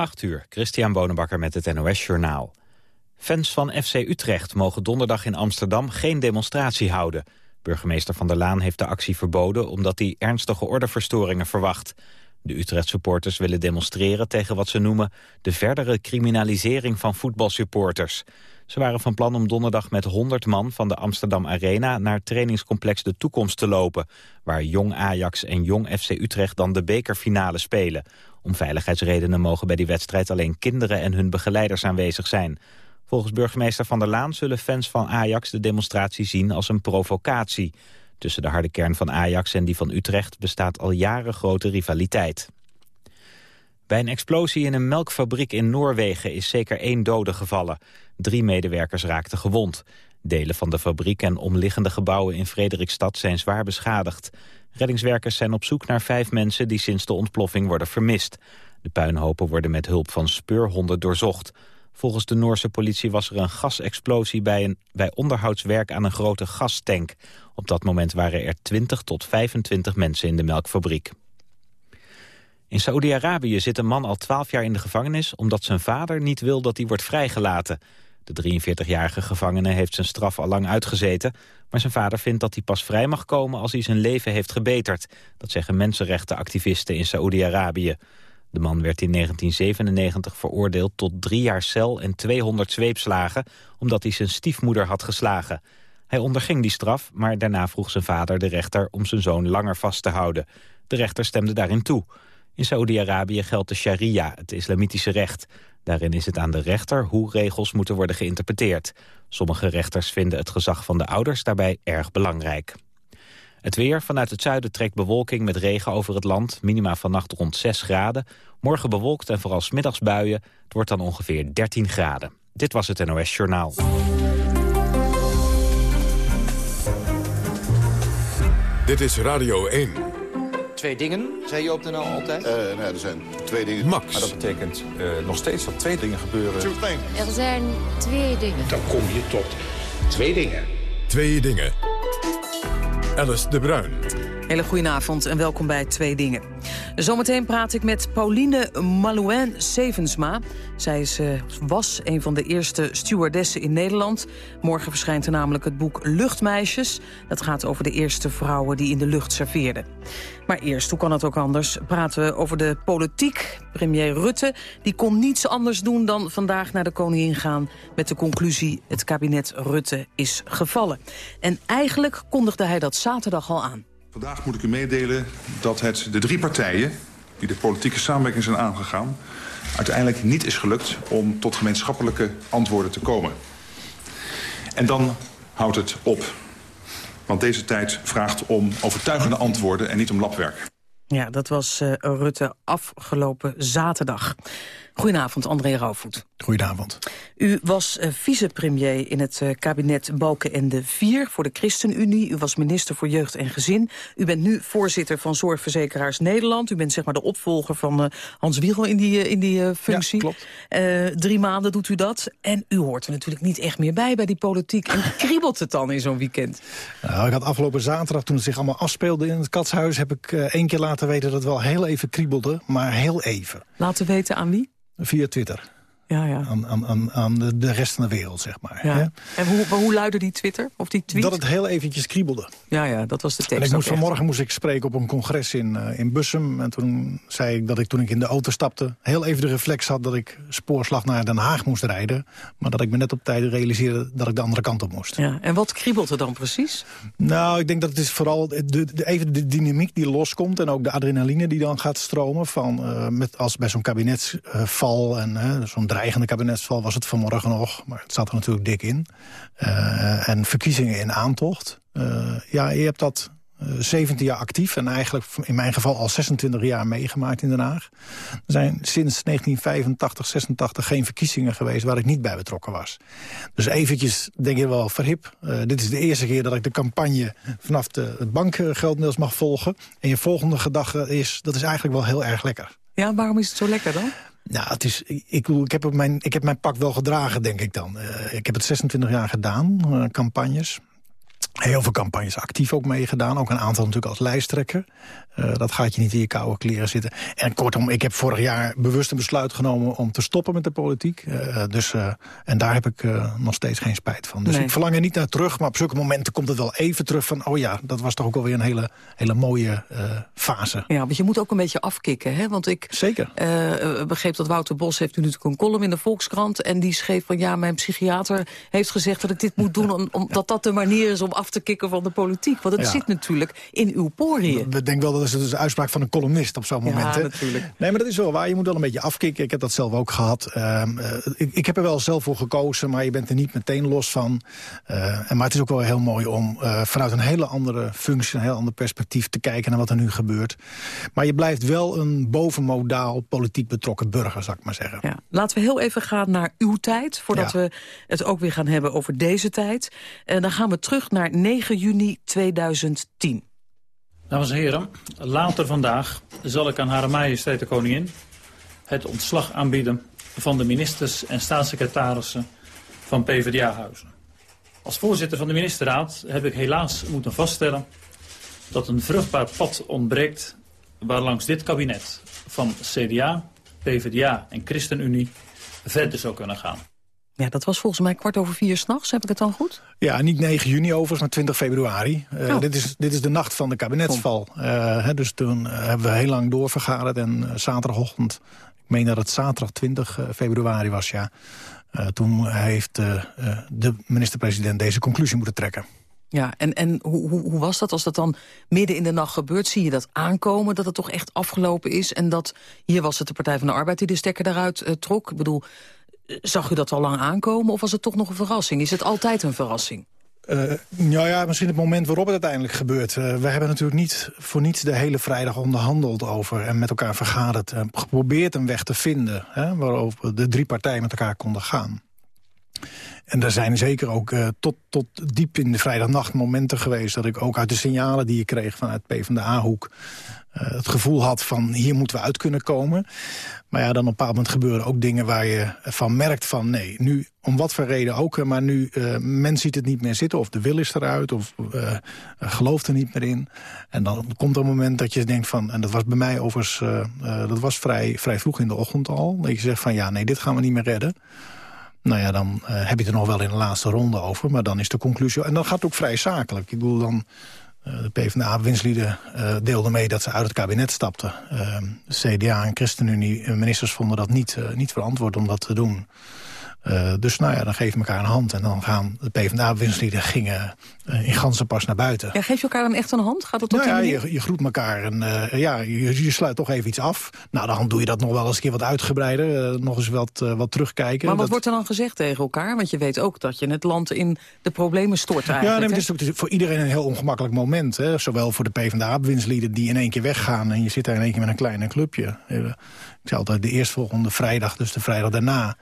8 uur, Christian Bonenbakker met het NOS Journaal. Fans van FC Utrecht mogen donderdag in Amsterdam geen demonstratie houden. Burgemeester Van der Laan heeft de actie verboden... omdat hij ernstige ordeverstoringen verwacht. De Utrecht-supporters willen demonstreren tegen wat ze noemen... de verdere criminalisering van voetbalsupporters. Ze waren van plan om donderdag met 100 man van de Amsterdam Arena... naar trainingscomplex De Toekomst te lopen... waar Jong Ajax en Jong FC Utrecht dan de bekerfinale spelen. Om veiligheidsredenen mogen bij die wedstrijd alleen kinderen en hun begeleiders aanwezig zijn. Volgens burgemeester Van der Laan zullen fans van Ajax de demonstratie zien als een provocatie. Tussen de harde kern van Ajax en die van Utrecht bestaat al jaren grote rivaliteit. Bij een explosie in een melkfabriek in Noorwegen is zeker één dode gevallen. Drie medewerkers raakten gewond. Delen van de fabriek en omliggende gebouwen in Frederikstad zijn zwaar beschadigd. Reddingswerkers zijn op zoek naar vijf mensen die sinds de ontploffing worden vermist. De puinhopen worden met hulp van speurhonden doorzocht. Volgens de Noorse politie was er een gasexplosie bij, een, bij onderhoudswerk aan een grote gastank. Op dat moment waren er 20 tot 25 mensen in de melkfabriek. In Saoedi-Arabië zit een man al 12 jaar in de gevangenis... omdat zijn vader niet wil dat hij wordt vrijgelaten. De 43-jarige gevangene heeft zijn straf al lang uitgezeten... maar zijn vader vindt dat hij pas vrij mag komen als hij zijn leven heeft gebeterd. Dat zeggen mensenrechtenactivisten in Saoedi-Arabië. De man werd in 1997 veroordeeld tot drie jaar cel en 200 zweepslagen... omdat hij zijn stiefmoeder had geslagen. Hij onderging die straf, maar daarna vroeg zijn vader de rechter... om zijn zoon langer vast te houden. De rechter stemde daarin toe. In Saoedi-Arabië geldt de sharia, het islamitische recht. Daarin is het aan de rechter hoe regels moeten worden geïnterpreteerd. Sommige rechters vinden het gezag van de ouders daarbij erg belangrijk. Het weer. Vanuit het zuiden trekt bewolking met regen over het land. Minima vannacht rond 6 graden. Morgen bewolkt en vooral smiddags buien. Het wordt dan ongeveer 13 graden. Dit was het NOS Journaal. Dit is Radio 1. Twee dingen, zei je op de NL altijd? Uh, nee, er zijn twee dingen. Max. Maar dat betekent uh, nog steeds dat twee dingen gebeuren. Er zijn twee dingen. Dan kom je tot twee dingen. Twee dingen. Alice de Bruin. Hele goedenavond en welkom bij Twee Dingen. Zometeen praat ik met Pauline Malouin Sevensma. Zij is, uh, was een van de eerste stewardessen in Nederland. Morgen verschijnt er namelijk het boek Luchtmeisjes. Dat gaat over de eerste vrouwen die in de lucht serveerden. Maar eerst, hoe kan het ook anders, praten we over de politiek. Premier Rutte die kon niets anders doen dan vandaag naar de koningin gaan... met de conclusie het kabinet Rutte is gevallen. En eigenlijk kondigde hij dat zaterdag al aan. Vandaag moet ik u meedelen dat het de drie partijen... die de politieke samenwerking zijn aangegaan... uiteindelijk niet is gelukt om tot gemeenschappelijke antwoorden te komen. En dan houdt het op. Want deze tijd vraagt om overtuigende antwoorden en niet om labwerk. Ja, dat was uh, Rutte afgelopen zaterdag. Goedenavond, André Rauwvoet. Goedenavond. U was uh, vicepremier in het uh, kabinet Balkenende 4 voor de ChristenUnie. U was minister voor Jeugd en Gezin. U bent nu voorzitter van Zorgverzekeraars Nederland. U bent zeg maar de opvolger van uh, Hans Wiegel in die, in die functie. Ja, klopt. drie maanden doet u dat. En u hoort er natuurlijk niet echt meer bij, bij die politiek. En kriebelt het dan in zo'n weekend? Nou, ik had afgelopen zaterdag, toen het zich allemaal afspeelde in het Katshuis... heb ik één keer laten weten dat het wel heel even kriebelde, maar heel even. Laten weten aan wie? Via Twitter. Ja, ja. Aan, aan, aan de, de rest van de wereld, zeg maar. Ja. Hè? En hoe, hoe luidde die Twitter? Of die tweet? Dat het heel eventjes kriebelde. Ja, ja, dat was de tekst. En ik moest, echt. vanmorgen moest ik spreken op een congres in, uh, in Bussum. En toen zei ik dat ik toen ik in de auto stapte... heel even de reflex had dat ik spoorslag naar Den Haag moest rijden. Maar dat ik me net op tijd realiseerde dat ik de andere kant op moest. Ja. En wat kriebelt er dan precies? Nou, ik denk dat het is vooral de, de, even de dynamiek die loskomt... en ook de adrenaline die dan gaat stromen. Van, uh, met, als bij zo'n kabinetsval en uh, zo'n dreigende kabinetsval was het vanmorgen nog, maar het zat er natuurlijk dik in. Uh, en verkiezingen in aantocht. Uh, ja, je hebt dat uh, 17 jaar actief en eigenlijk in mijn geval al 26 jaar meegemaakt in Den Haag. Er zijn sinds 1985, 86 geen verkiezingen geweest waar ik niet bij betrokken was. Dus eventjes denk je wel verhip. dit is de eerste keer dat ik de campagne vanaf de, het bankgeldmiddels mag volgen. En je volgende gedachte is, dat is eigenlijk wel heel erg lekker. Ja, waarom is het zo lekker dan? Nou, het is, ik, ik, heb mijn, ik heb mijn pak wel gedragen, denk ik dan. Uh, ik heb het 26 jaar gedaan, uh, campagnes. Heel veel campagnes actief ook meegedaan. Ook een aantal natuurlijk als lijsttrekker. Uh, dat gaat je niet in je koude kleren zitten. En kortom, ik heb vorig jaar bewust een besluit genomen... om te stoppen met de politiek. Uh, dus, uh, en daar heb ik nog steeds geen spijt van. Dus nee. ik verlang er niet naar terug. Maar op zulke momenten komt het wel even terug van... oh ja, dat was toch ook alweer een hele, hele mooie fase. Ja, want je moet ook een beetje afkicken. Hè? Want ik Zeker. begreep dat Wouter Bos heeft nu natuurlijk een column in de Volkskrant... en die schreef van ja, mijn psychiater heeft gezegd dat ik dit moet doen... omdat om, dat de manier is om af te kicken van de politiek. Want het ja. zit natuurlijk in uw poriën. Ik denk wel dat is dus de uitspraak van een columnist op zo'n moment. Ja, natuurlijk. Nee, maar dat is wel waar. Je moet wel een beetje afkicken. Ik heb dat zelf ook gehad. Uh, ik, ik, heb er wel zelf voor gekozen, maar je bent er niet meteen los van. Uh, maar het is ook wel heel mooi om uh, vanuit een hele andere functie... een heel ander perspectief te kijken naar wat er nu gebeurt. Maar je blijft wel een bovenmodaal politiek betrokken burger, zou ik maar zeggen. Ja. Laten we heel even gaan naar uw tijd... voordat we het ook weer gaan hebben over deze tijd. En dan gaan we terug naar 9 juni 2010. Dames en heren, later vandaag zal ik aan Hare Majesteit de Koningin het ontslag aanbieden van de ministers en staatssecretarissen van PvdA-huizen. Als voorzitter van de ministerraad heb ik helaas moeten vaststellen dat een vruchtbaar pad ontbreekt waarlangs dit kabinet van CDA, PvdA en ChristenUnie verder zou kunnen gaan. Ja, dat was volgens mij kwart over vier s'nachts. Heb ik het dan goed? Ja, niet 9 juni overigens, maar 20 februari. Uh, oh. dit, is, dit is de nacht van de kabinetsval. Uh, hè, dus toen uh, hebben we heel lang doorvergaderd. En zaterdagochtend, ik meen dat het zaterdag 20 februari was, ja. toen heeft de minister-president deze conclusie moeten trekken. Ja, en, en hoe, hoe, hoe was dat als dat dan midden in de nacht gebeurt? Zie je dat aankomen, dat het toch echt afgelopen is? En dat, hier was het de Partij van de Arbeid die de stekker daaruit trok. Ik bedoel, Zag u dat al lang aankomen of was het toch nog een verrassing? Is het altijd een verrassing? Uh, nou ja, misschien het moment waarop het uiteindelijk gebeurt. Uh, we hebben natuurlijk niet voor niets de hele vrijdag onderhandeld over... en met elkaar vergaderd, uh, geprobeerd een weg te vinden... Hè, waarover de drie partijen met elkaar konden gaan. En er zijn zeker ook uh, tot, tot diep in de vrijdagnacht momenten geweest... dat ik ook uit de signalen die ik kreeg vanuit PvdA-hoek... Uh, het gevoel had van hier moeten we uit kunnen komen. Maar ja, dan op een bepaald moment gebeuren ook dingen waar je van merkt van... nee, nu om wat voor reden ook, maar nu uh, men ziet het niet meer zitten... of de wil is eruit, of gelooft er niet meer in. En dan komt er een moment dat je denkt van... en dat was bij mij overigens, dat was vrij, vrij vroeg in de ochtend al... dat je zegt van ja, nee, dit gaan we niet meer redden. Nou ja, dan heb je het er nog wel in de laatste ronde over... maar dan is de conclusie... en dan gaat het ook vrij zakelijk. Ik bedoel, dan de PvdA-winstlieden uh, deelden mee dat ze uit het kabinet stapten. Uh, CDA en ChristenUnie ministers vonden dat niet, niet verantwoord om dat te doen. Uh, dus nou ja, dan geven we elkaar een hand. En dan gaan de PvdA-winstlieden gingen uh, in ganse pas naar buiten. Ja, geef je elkaar dan echt een hand? Gaat het nou ja, je, je, groet elkaar en uh, ja, je, je, sluit toch even iets af. Nou, dan doe je dat nog wel eens een keer wat uitgebreider. nog eens wat, wat terugkijken. Maar wat dat... wordt er dan gezegd tegen elkaar? Want je weet ook dat je het land in de problemen stort eigenlijk. Ja, nee, het is voor iedereen een heel ongemakkelijk moment. Hè? Zowel voor de PvdA-winstlieden die in één keer weggaan... en je zit daar in één keer met een klein clubje. Ik zei altijd de eerstvolgende vrijdag, dus de vrijdag daarna...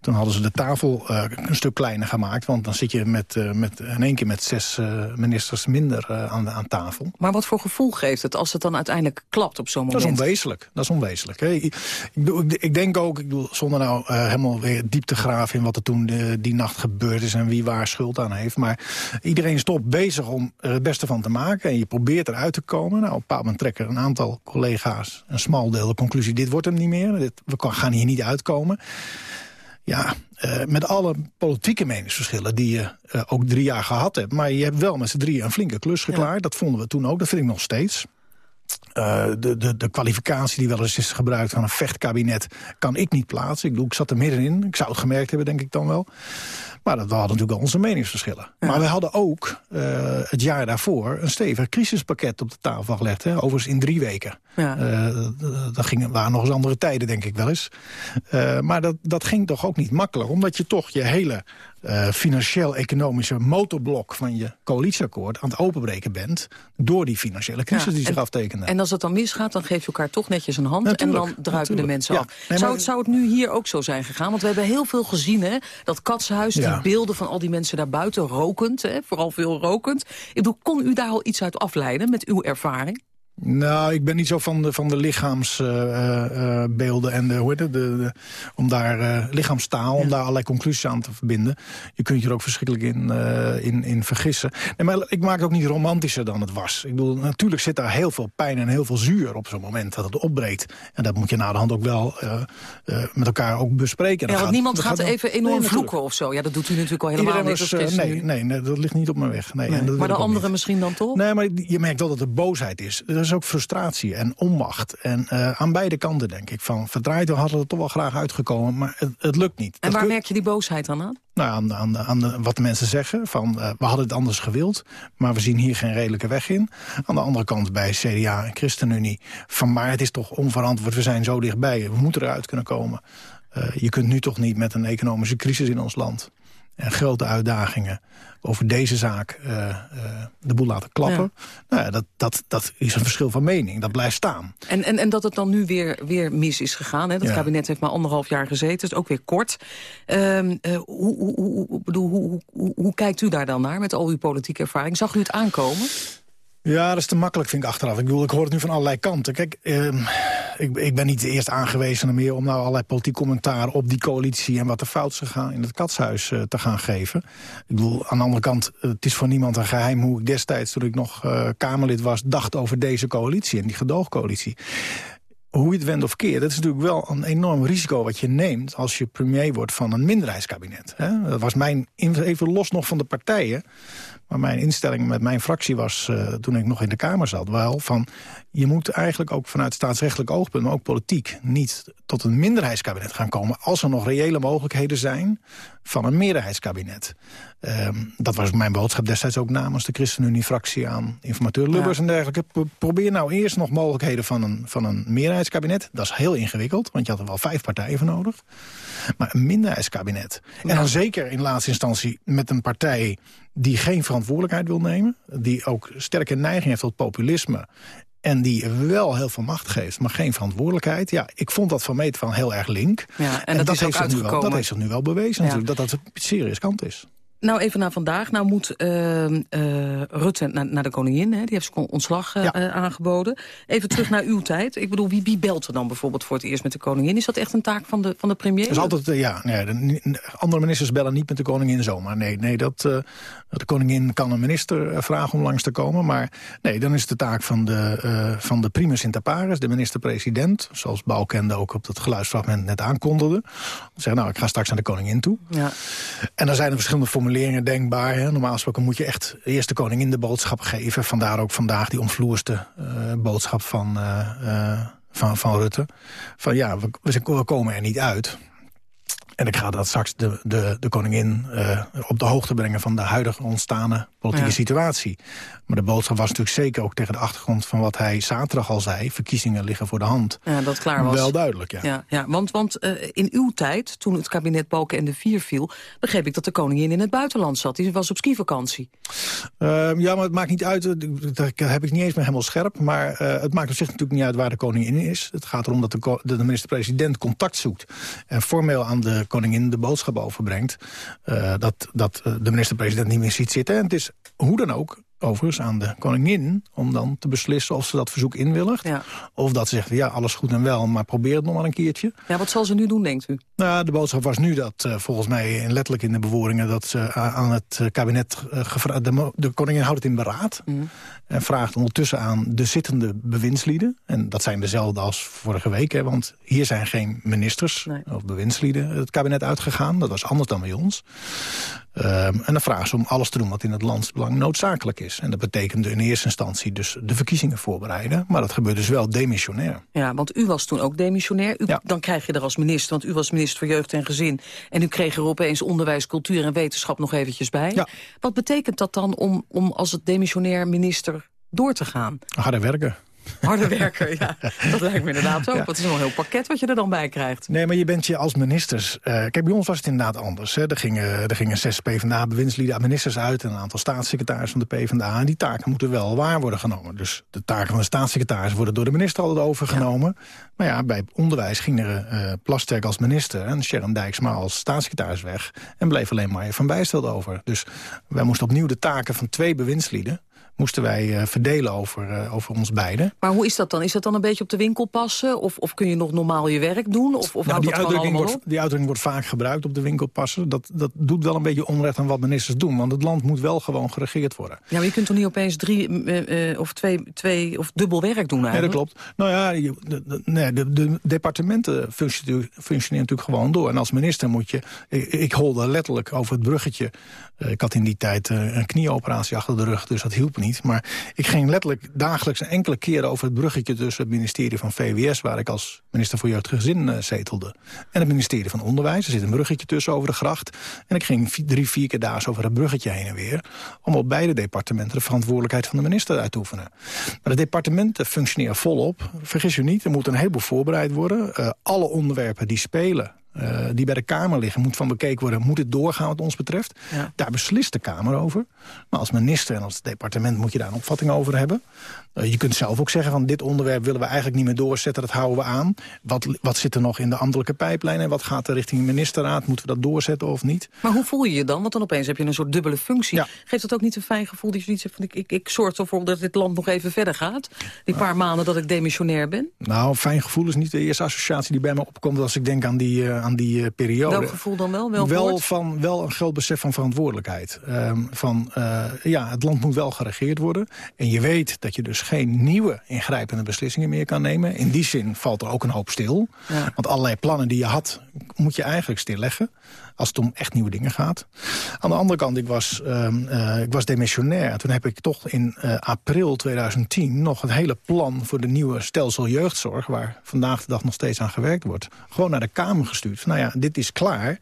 Toen hadden ze de tafel uh, een stuk kleiner gemaakt. Want dan zit je met, uh, met, in één keer met zes uh, ministers minder aan, aan tafel. Maar wat voor gevoel geeft het als het dan uiteindelijk klapt op zo'n moment? Dat is onwezenlijk. Dat is onwezenlijk. Hè. Ik, ik, ik, denk ook, ik bedoel, zonder nou helemaal weer diep te graven... in wat er toen die nacht gebeurd is en wie waar schuld aan heeft. Maar iedereen is toch bezig om er het beste van te maken. En je probeert eruit te komen. Nou, op een bepaald moment trekken een aantal collega's... een smal deel de conclusie, dit wordt hem niet meer. Dit, we gaan hier niet uitkomen. Ja, uh, met alle politieke meningsverschillen die je uh, ook drie jaar gehad hebt. Maar je hebt wel met z'n drieën een flinke klus geklaard. Ja. Dat vonden we toen ook, dat vind ik nog steeds. Uh, de, de, de kwalificatie die wel eens is gebruikt van een vechtkabinet... kan ik niet plaatsen. Ik, bedoel, ik zat er middenin. Ik zou het gemerkt hebben, denk ik dan wel. Maar dat, we hadden natuurlijk al onze meningsverschillen. Ja. Maar we hadden ook uh, het jaar daarvoor een stevig crisispakket op de tafel gelegd. Hè? Overigens in drie weken. Ja. Uh, dat ging, waren nog eens andere tijden, denk ik wel eens. Maar dat, dat ging toch ook niet makkelijk. Omdat je toch je hele uh, financieel-economische motorblok van je coalitieakkoord aan het openbreken bent door die financiële crisis ja, die zich aftekende. En als het dan misgaat, dan geef je elkaar toch netjes een hand natuurlijk, en dan druipen de mensen ja. af. Nee, zou, het, zou het nu hier ook zo zijn gegaan? Want we hebben heel veel gezien, hè, dat katshuis, die beelden van al die mensen daar buiten, rokend, hè, vooral veel rokend. Ik bedoel, kon u daar al iets uit afleiden met uw ervaring? Nou, ik ben niet zo van de, van de lichaamsbeelden uh, uh, en de, hoe heet het, de, de, om daar uh, lichaamstaal, ja. om daar allerlei conclusies aan te verbinden. Je kunt je er ook verschrikkelijk in, in, in vergissen. Nee, maar ik maak het ook niet romantischer dan het was. Ik bedoel, natuurlijk zit daar heel veel pijn en heel veel zuur op zo'n moment dat het opbreekt. En dat moet je na de hand ook wel met elkaar ook bespreken. Ja, want gaat, niemand gaat, gaat even enorm nee, vloeken of zo. Ja, dat doet u natuurlijk al helemaal niet. Was, nee, nee, nee, dat ligt niet op mijn weg. Nee, nee. maar de anderen misschien dan toch? Nee, maar je merkt wel dat er boosheid is. Er is ook frustratie en onmacht. En uh, aan beide kanten denk ik. Van verdraaid, we hadden er toch wel graag uitgekomen, maar het, het lukt niet. En waar merk je die boosheid dan aan? Nou, aan, aan, aan de, wat de mensen zeggen. Van, uh, we hadden het anders gewild, maar we zien hier geen redelijke weg in. Aan de andere kant bij CDA en ChristenUnie. Van, maar het is toch onverantwoord, we zijn zo dichtbij. We moeten eruit kunnen komen. Uh, je kunt nu toch niet met een economische crisis in ons land en grote uitdagingen over deze zaak uh, uh, de boel laten klappen. Ja. Nou ja, dat, dat, dat is een verschil van mening. Dat blijft staan. En, en, en dat het dan nu weer, weer mis is gegaan. Hè? Dat ja. kabinet heeft maar anderhalf jaar gezeten. is ook weer kort. Uh, hoe, hoe, hoe, bedoel, hoe, hoe, hoe kijkt u daar dan naar met al uw politieke ervaring? Zag u het aankomen? Ja, dat is te makkelijk, vind ik achteraf. Ik bedoel, ik hoor het nu van allerlei kanten. Kijk, uh, ik, ik, ben niet de eerste aangewezen meer om nou allerlei politiek commentaar op die coalitie en wat er fout is gegaan in het katshuis uh, te gaan geven. Ik bedoel, aan de andere kant, uh, het is voor niemand een geheim hoe ik destijds, toen ik nog uh, Kamerlid was, dacht over deze coalitie en die gedoogcoalitie hoe je het wendt of keert, dat is natuurlijk wel een enorm risico wat je neemt... als je premier wordt van een minderheidskabinet. Hè? Dat was mijn, even los nog van de partijen... Maar mijn instelling met mijn fractie was, uh, toen ik nog in de Kamer zat... wel van, je moet eigenlijk ook vanuit staatsrechtelijk oogpunt... maar ook politiek niet tot een minderheidskabinet gaan komen... als er nog reële mogelijkheden zijn van een meerderheidskabinet. Um, dat was mijn boodschap destijds ook namens de ChristenUnie-fractie... aan informateur Lubbers ja. en dergelijke. Probeer nou eerst nog mogelijkheden van een, van een meerderheidskabinet. Dat is heel ingewikkeld, want je had er wel vijf partijen voor nodig. Maar een minderheidskabinet. Ja. En dan zeker in laatste instantie met een partij die geen verantwoordelijkheid wil nemen... die ook sterke neiging heeft tot populisme... En die wel heel veel macht geeft, maar geen verantwoordelijkheid. Ja, ik vond dat van meet van heel erg link. Ja, en, en dat, dat, heeft zich nu wel, dat heeft zich nu wel bewezen ja. natuurlijk. Dat dat een zeer riskant is. Nou, even naar vandaag. Nou moet uh, uh, Rutte naar, naar, de koningin. Hè? Die heeft zijn ontslag uh, ja. aangeboden. Even terug naar uw tijd. Ik bedoel, wie, wie belt er dan bijvoorbeeld voor het eerst met de koningin? Is dat echt een taak van de, van de premier? Dat is altijd, ja. Nee, de, andere ministers bellen niet met de koningin zomaar. Nee, nee dat, de koningin kan een minister vragen om langs te komen. Maar nee, dan is het de taak van de, van de primus inter pares, de minister-president. Zoals Bouwkende ook op dat geluidsfragment net aankondigde. Zeggen, nou, ik ga straks naar de koningin toe. Ja. En dan zijn er verschillende formuleringen formuleringen denkbaar. Hè. Normaal gesproken moet je echt eerst de koningin de boodschap geven. Vandaar ook vandaag die omvloerste uh, boodschap van, uh, uh, van, van Rutte. Van ja, we, we komen er niet uit. En ik ga dat straks de, de, de koningin uh, op de hoogte brengen... van de huidige ontstane politieke ja. situatie. Maar de boodschap was natuurlijk zeker ook tegen de achtergrond... van wat hij zaterdag al zei, verkiezingen liggen voor de hand. Ja, dat klaar was. Wel duidelijk, ja. ja, ja want want uh, in uw tijd, toen het kabinet Balken en de Vier viel... begreep ik dat de koningin in het buitenland zat. Die was op skivakantie. Uh, ja, maar het maakt niet uit, dat heb ik niet eens meer helemaal scherp... maar het maakt op zich natuurlijk niet uit waar de koningin is. Het gaat erom dat de, de minister-president contact zoekt... en formeel aan de koningin de boodschap overbrengt... Uh, dat, dat de minister-president niet meer ziet zitten. En het is hoe dan ook overigens aan de koningin... om dan te beslissen of ze dat verzoek inwilligt. Ja. Of dat ze zegt, ja, alles goed en wel, maar probeer het nog maar een keertje. Ja, wat zal ze nu doen, denkt u? Nou, de boodschap was nu dat, uh, volgens mij letterlijk in de bewoordingen... dat ze uh, aan het kabinet, uh, gevraagd, de, de, koningin houdt het in beraad... Mm. en vraagt ondertussen aan de zittende bewindslieden... en dat zijn dezelfde als vorige week, hè, want hier zijn geen ministers... Nee. of bewindslieden het kabinet uitgegaan. Dat was anders dan bij ons. Um, en dan vragen ze om alles te doen wat in het landsbelang noodzakelijk is. En dat betekende in eerste instantie dus de verkiezingen voorbereiden. Maar dat gebeurt dus wel demissionair. Ja, want u was toen ook demissionair. U, ja. Dan krijg je er als minister, want u was minister voor Jeugd en Gezin. En u kreeg er opeens onderwijs, cultuur en wetenschap nog eventjes bij. Ja. Wat betekent dat dan om, om als het demissionair minister door te gaan? Harder werken. Harde werker, ja. Dat lijkt me inderdaad ook. Ja. Het is wel een heel pakket wat je er dan bij krijgt. Nee, maar je bent je als ministers... Uh, kijk, bij ons was het inderdaad anders. Hè. Er, gingen, er gingen zes PvdA-bewindslieden, ministers uit... en een aantal staatssecretaris van de PvdA. En die taken moeten wel waar worden genomen. Dus de taken van de staatssecretaris worden door de minister altijd overgenomen. Ja. Maar ja, bij onderwijs ging er uh, Plasterk als minister... en Sharon Dijksma als staatssecretaris weg. En bleef alleen maar Van Bijsteld over. Dus wij moesten opnieuw de taken van twee bewindslieden moesten wij verdelen over, over ons beiden. Maar hoe is dat dan? Is dat dan een beetje op de winkel passen? Of, of kun je nog normaal je werk doen? Of, of nou, die, uitdrukking wordt, die uitdrukking wordt vaak gebruikt op de winkel passen. Dat, dat doet wel een beetje onrecht aan wat ministers doen. Want het land moet wel gewoon geregeerd worden. Ja, maar je kunt toch niet opeens drie of twee, twee of dubbel werk doen eigenlijk? Ja, dat klopt. Nou ja, de, nee, de, de departementen functioneren, functioneren natuurlijk gewoon door. En als minister moet je... Ik, ik holde letterlijk over het bruggetje. Uh, ik had in die tijd een knieoperatie achter de rug, dus dat hielp niet. Maar ik ging letterlijk dagelijks enkele keren over het bruggetje... tussen het ministerie van VWS, waar ik als minister voor Jeugd Gezin uh, zetelde... en het ministerie van Onderwijs. Er zit een bruggetje tussen over de gracht. En ik ging drie, vier keer daags over het bruggetje heen en weer... om op beide departementen de verantwoordelijkheid van de minister uit te oefenen. Maar de departementen functioneren volop. Vergis u niet, er moet een heleboel voorbereid worden. Uh, alle onderwerpen die spelen uh, die bij de Kamer liggen, moet van bekeken worden... moet het doorgaan wat ons betreft? Ja. Daar beslist de Kamer over. Maar als minister en als departement moet je daar een opvatting over hebben. Uh, je kunt zelf ook zeggen van dit onderwerp willen we eigenlijk niet meer doorzetten. Dat houden we aan. Wat, wat zit er nog in de ambtelijke pijplijn en wat gaat er richting de ministerraad? Moeten we dat doorzetten of niet? Maar hoe voel je je dan? Want dan opeens heb je een soort dubbele functie. Ja. Geeft dat ook niet een fijn gevoel dat je niet zegt van ik, ik, ik zorg ervoor dat dit land nog even verder gaat? Die paar maanden dat ik demissionair ben? Nou, fijn gevoel is niet de eerste associatie die bij me opkomt als ik denk aan die, uh, aan die uh, periode. Welk gevoel dan wel? Wel, wel, van, wel een groot besef van verantwoordelijkheid. Um, van, uh, ja, het land moet wel geregeerd worden. En je weet dat je dus geen nieuwe ingrijpende beslissingen meer kan nemen. In die zin valt er ook een hoop stil. Ja. Want allerlei plannen die je had, moet je eigenlijk stilleggen als het om echt nieuwe dingen gaat. Aan de andere kant, ik was, uh, uh, ik was demissionair. Toen heb ik toch in uh, april 2010 nog het hele plan... voor de nieuwe stelsel jeugdzorg... waar vandaag de dag nog steeds aan gewerkt wordt... gewoon naar de Kamer gestuurd. Nou ja, dit is klaar.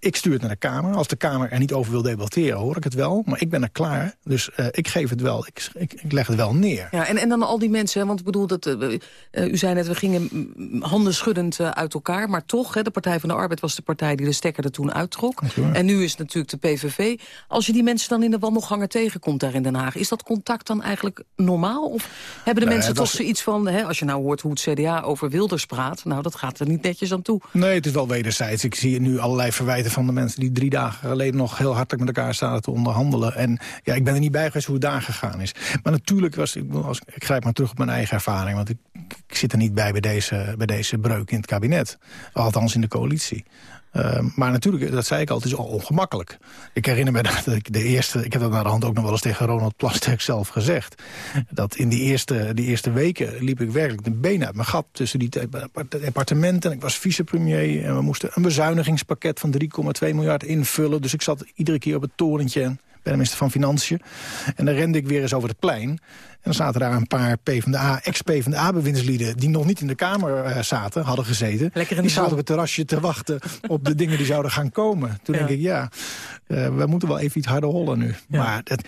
Ik stuur het naar de Kamer. Als de Kamer er niet over wil debatteren, hoor ik het wel. Maar ik ben er klaar. Dus uh, ik geef het wel. Ik, ik, ik, leg het wel neer. Ja, en, en dan al die mensen, want ik bedoel, dat, uh, u zei net, we gingen handen schuddend uit elkaar. Maar toch, hè, de Partij van de Arbeid was de partij die de stekker er toen uittrok. En nu is het natuurlijk de PVV. Als je die mensen dan in de wandelganger tegenkomt daar in Den Haag... is dat contact dan eigenlijk normaal? Of hebben de nee, mensen toch was... zoiets van... Hè, als je nou hoort hoe het CDA over Wilders praat... nou, dat gaat er niet netjes aan toe. Nee, het is wel wederzijds. Ik zie nu allerlei verwijten van de mensen die drie dagen geleden nog heel hartelijk met elkaar staan te onderhandelen. En ja, ik ben er niet bij geweest hoe het daar gegaan is. Maar natuurlijk was, ik, ik grijp maar terug op mijn eigen ervaring, want ik, ik zit er niet bij bij deze, bij deze breuk in het kabinet. Althans in de coalitie. Uh, maar natuurlijk, dat zei ik al, het is al ongemakkelijk. Ik herinner me dat ik de eerste... Ik heb dat naar de hand ook nog wel eens tegen Ronald Plasterk zelf gezegd. Dat in die eerste, die eerste weken liep ik werkelijk de benen uit mijn gat... tussen die departementen. Ik was vicepremier en we moesten een bezuinigingspakket van 3,2 miljard invullen. Dus ik zat iedere keer op het torentje bij de minister van Financiën. En dan rende ik weer eens over het plein. En dan zaten daar een paar PvdA, ex-PvdA-bewindslieden... die nog niet in de Kamer uh, zaten, hadden gezeten. Lekker die zaten op het terrasje te wachten op de dingen die zouden gaan komen. Toen ja. denk ik, ja, uh, we moeten wel even iets harder hollen nu. Ja. Maar dat,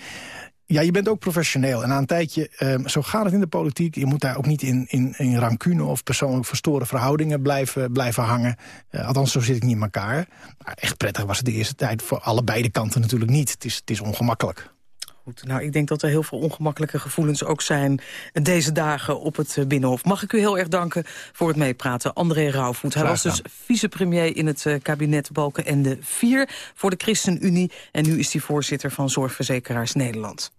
ja, je bent ook professioneel. En na een tijdje, um, zo gaat het in de politiek. Je moet daar ook niet in, in, in rancune of persoonlijk verstoren verhoudingen blijven, blijven hangen. Uh, althans, zo zit ik niet in elkaar. Maar echt prettig was het de eerste tijd voor allebei de kanten natuurlijk niet. Het is, het is ongemakkelijk. Goed, nou, ik denk dat er heel veel ongemakkelijke gevoelens ook zijn deze dagen op het eh, Binnenhof. Mag ik u heel erg danken voor het meepraten. André Rauwvoet. Hij was dus vicepremier in het uh, kabinet Balkenende 4 voor de ChristenUnie. En nu is hij voorzitter van Zorgverzekeraars Nederland.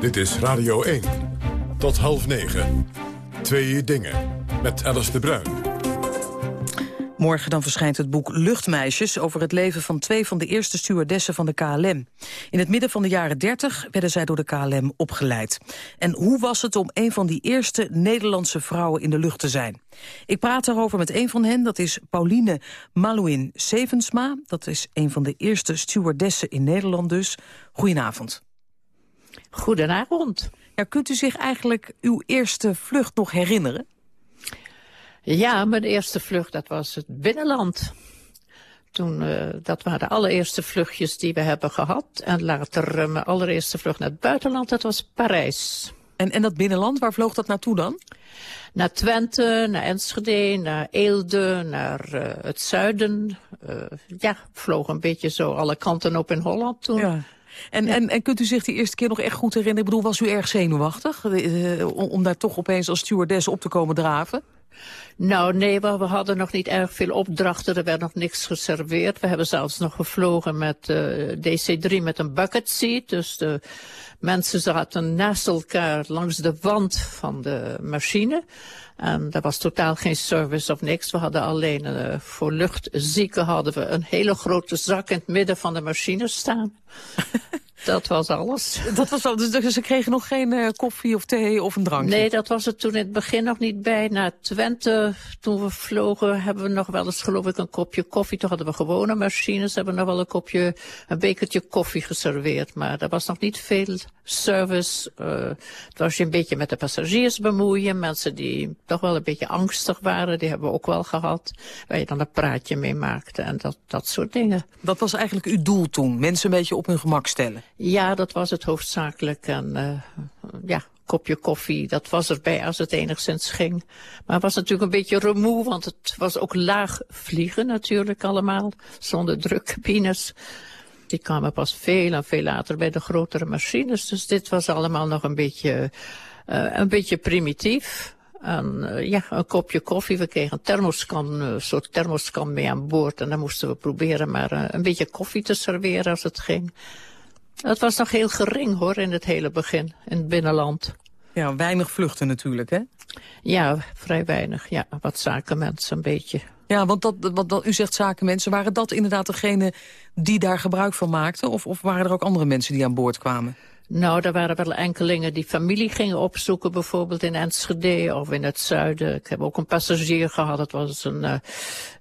Dit is Radio 1. Tot half negen. Twee dingen. Met Alice de Bruin. Morgen dan verschijnt het boek Luchtmeisjes... over het leven van twee van de eerste stewardessen van de KLM. In het midden van de jaren 30 werden zij door de KLM opgeleid. En hoe was het om een van die eerste Nederlandse vrouwen in de lucht te zijn? Ik praat daarover met een van hen, dat is Pauline Malouin Sevensma. Dat is een van de eerste stewardessen in Nederland dus. Goedenavond. Goedenavond. Ja, kunt u zich eigenlijk uw eerste vlucht nog herinneren? Ja, mijn eerste vlucht, dat was het binnenland. Toen, uh, dat waren de allereerste vluchtjes die we hebben gehad. En later uh, mijn allereerste vlucht naar het buitenland, dat was Parijs. En, en dat binnenland, waar vloog dat naartoe dan? Naar Twente, naar Enschede, naar Eelde, naar uh, het zuiden. ja, vloog een beetje zo alle kanten op in Holland toen. Ja. En, ja. en, en kunt u zich die eerste keer nog echt goed herinneren? Ik bedoel, was u erg zenuwachtig om daar toch opeens als stewardess op te komen draven? Nou, nee, we, we hadden nog niet erg veel opdrachten. Er werd nog niks geserveerd. We hebben zelfs nog gevlogen met uh, DC-3 met een bucket seat. Dus de mensen zaten naast elkaar langs de wand van de machine. En er was totaal geen service of niks. We hadden alleen uh, voor luchtzieken hadden we een hele grote zak in het midden van de machine staan. Dat was alles. Dat was al, dus ze kregen nog geen uh, koffie of thee of een drankje? Nee, dat was het toen in het begin nog niet bij. Na Twente, toen we vlogen, hebben we nog wel eens geloof ik een kopje koffie. Toen hadden we gewone machines, hebben we nog wel een kopje, een bekertje koffie geserveerd. Maar er was nog niet veel service. Uh, het was je een beetje met de passagiers bemoeien. Mensen die toch wel een beetje angstig waren, die hebben we ook wel gehad. Waar je dan een praatje mee maakte en dat, dat soort dingen. Dat was eigenlijk uw doel toen? Mensen een beetje op hun gemak stellen? Ja, dat was het hoofdzakelijk. En uh, ja, kopje koffie, dat was erbij als het enigszins ging. Maar het was natuurlijk een beetje remoe, want het was ook laag vliegen natuurlijk allemaal. Zonder drukcabines. Die kwamen pas veel en veel later bij de grotere machines. Dus dit was allemaal nog een beetje, uh, een beetje primitief. En uh, ja, een kopje koffie. We kregen een thermoskan, een soort thermoskan mee aan boord. En dan moesten we proberen maar uh, een beetje koffie te serveren als het ging. Het was nog heel gering hoor, in het hele begin, in het binnenland. Ja, weinig vluchten natuurlijk, hè? Ja, vrij weinig. Ja, wat zakenmensen een beetje. Ja, want dat, wat, u zegt zakenmensen. Waren dat inderdaad degene die daar gebruik van maakten? Of, of waren er ook andere mensen die aan boord kwamen? Nou, er waren wel enkelingen die familie gingen opzoeken, bijvoorbeeld in Enschede of in het zuiden. Ik heb ook een passagier gehad, dat was een, uh,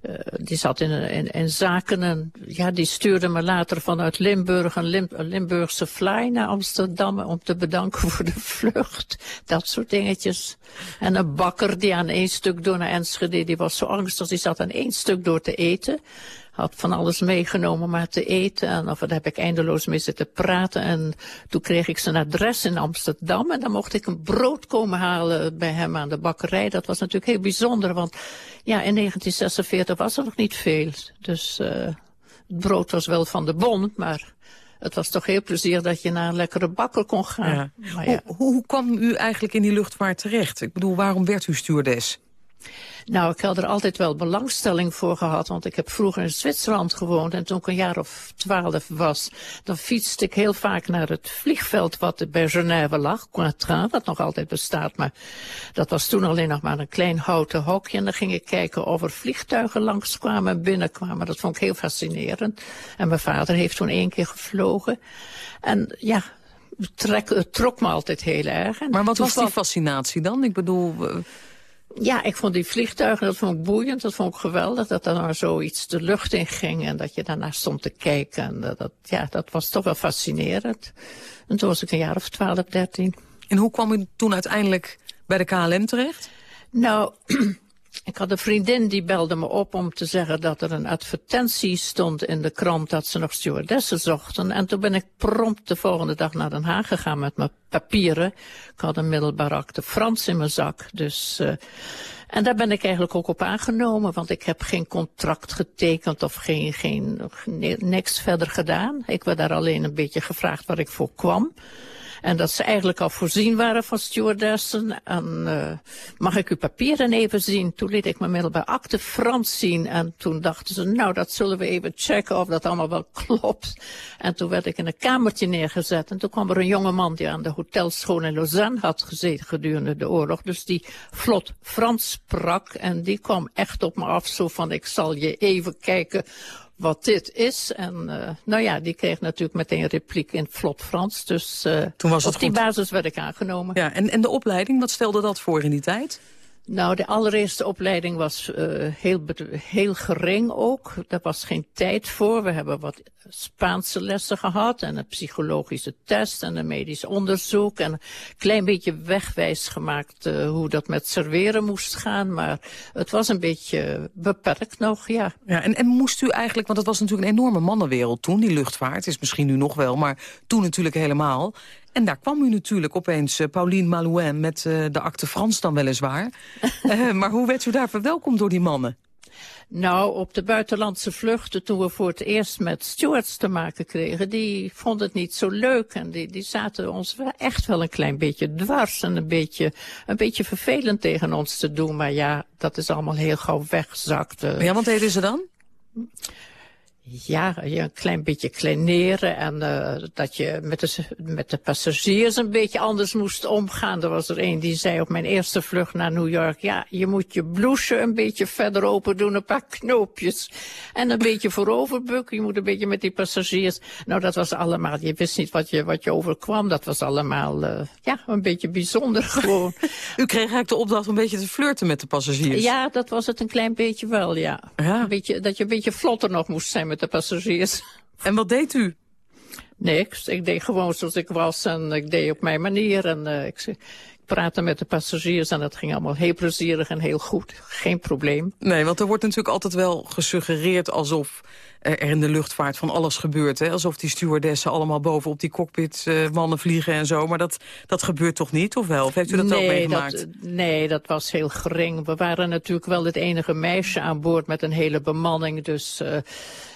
uh, die zat in, in, in zaken en ja, die stuurde me later vanuit Limburg een, een Limburgse fly naar Amsterdam om te bedanken voor de vlucht. Dat soort dingetjes. En een bakker die aan één stuk door naar Enschede, die was zo angstig, die zat aan één stuk door te eten had van alles meegenomen maar te eten. En of daar heb ik eindeloos mee zitten praten. En toen kreeg ik zijn adres in Amsterdam. En dan mocht ik een brood komen halen bij hem aan de bakkerij. Dat was natuurlijk heel bijzonder. Want ja, in 1946 was er nog niet veel. Dus uh, het brood was wel van de bon, maar... Het was toch heel plezier dat je naar een lekkere bakker kon gaan. Ja. Maar ja. Hoe, hoe kwam u eigenlijk in die luchtvaart terecht? Ik bedoel, waarom werd u stewardess? Nou, ik had er altijd wel belangstelling voor gehad, want ik heb vroeger in Zwitserland gewoond en toen ik een jaar of twaalf was, dan fietste ik heel vaak naar het vliegveld wat bij Genève lag, Cointrin, wat nog altijd bestaat, maar dat was toen alleen nog maar een klein houten hokje en dan ging ik kijken of er vliegtuigen langskwamen en binnenkwamen. Dat vond ik heel fascinerend. En mijn vader heeft toen één keer gevlogen. En ja, trek, het trok me altijd heel erg. En maar wat was die fascinatie dan? Ik bedoel... Ja, ik vond die vliegtuigen, dat vond ik boeiend, dat vond ik geweldig. Dat er nou zoiets de lucht in ging en dat je daarnaar stond te kijken. En dat, dat, ja, dat was toch wel fascinerend. En toen was ik een jaar of twaalf, dertien. En hoe kwam u toen uiteindelijk bij de KLM terecht? Nou, ik had een vriendin die belde me op om te zeggen dat er een advertentie stond in de krant dat ze nog stewardessen zochten. En toen ben ik prompt de volgende dag naar Den Haag gegaan met mijn papieren. Ik had een middelbaar acte Frans in mijn zak. Dus, uh, en daar ben ik eigenlijk ook op aangenomen, want ik heb geen contract getekend of geen, geen, niks verder gedaan. Ik werd daar alleen een beetje gevraagd waar ik voor kwam. En dat ze eigenlijk al voorzien waren van stewardessen. En uh, mag ik uw papieren even zien? Toen liet ik mijn middelbaar akte Frans zien. En toen dachten ze, nou dat zullen we even checken of dat allemaal wel klopt. En toen werd ik in een kamertje neergezet. En toen kwam er een jonge man die aan de hotelschool in Lausanne had gezeten gedurende de oorlog. Dus die vlot Frans sprak. En die kwam echt op me af zo van, ik zal je even kijken wat dit is. En uh, nou ja, die kreeg natuurlijk meteen repliek in vlot Frans. Dus uh, Toen was het op die basis werd ik aangenomen. Ja, en, en de opleiding, wat stelde dat voor in die tijd? Nou, de allereerste opleiding was uh, heel, heel gering ook. Daar was geen tijd voor. We hebben wat Spaanse lessen gehad en een psychologische test en een medisch onderzoek. En een klein beetje wegwijs gemaakt uh, hoe dat met serveren moest gaan. Maar het was een beetje beperkt nog, ja. ja en, en moest u eigenlijk, want het was natuurlijk een enorme mannenwereld toen, die luchtvaart. is misschien nu nog wel, maar toen natuurlijk helemaal. En daar kwam u natuurlijk opeens, uh, Pauline Malouin, met uh, de akte Frans dan weliswaar. uh, maar hoe werd u daar verwelkomd door die mannen? Nou, op de buitenlandse vluchten, toen we voor het eerst met stewards te maken kregen, die vonden het niet zo leuk. En die, die zaten ons wel echt wel een klein beetje dwars en een beetje, een beetje vervelend tegen ons te doen. Maar ja, dat is allemaal heel gauw weggezakt. Ja, wat deden ze dan? Ja, je een klein beetje kleineren en uh, dat je met de, met de passagiers een beetje anders moest omgaan. Er was er een die zei op mijn eerste vlucht naar New York, ja, je moet je blouse een beetje verder open doen, een paar knoopjes. En een beetje voorover bukken, je moet een beetje met die passagiers. Nou, dat was allemaal, je wist niet wat je, wat je overkwam. Dat was allemaal, uh, ja, een beetje bijzonder gewoon. U kreeg eigenlijk de opdracht om een beetje te flirten met de passagiers. Ja, dat was het een klein beetje wel, ja. ja. Een beetje, dat je een beetje vlotter nog moest zijn met de passagiers. En wat deed u? Niks. Ik deed gewoon zoals ik was en ik deed op mijn manier. En uh, ik, ik, praatte met de passagiers en dat ging allemaal heel plezierig en heel goed. Geen probleem. Nee, want er wordt natuurlijk altijd wel gesuggereerd alsof er in de luchtvaart van alles gebeurt. Hè? Alsof die stewardessen allemaal boven op die cockpit uh, mannen vliegen en zo. Maar dat, dat gebeurt toch niet, of wel? Of heeft u dat nee, ook meegemaakt? Dat, nee, dat was heel gering. We waren natuurlijk wel het enige meisje aan boord met een hele bemanning. Dus uh,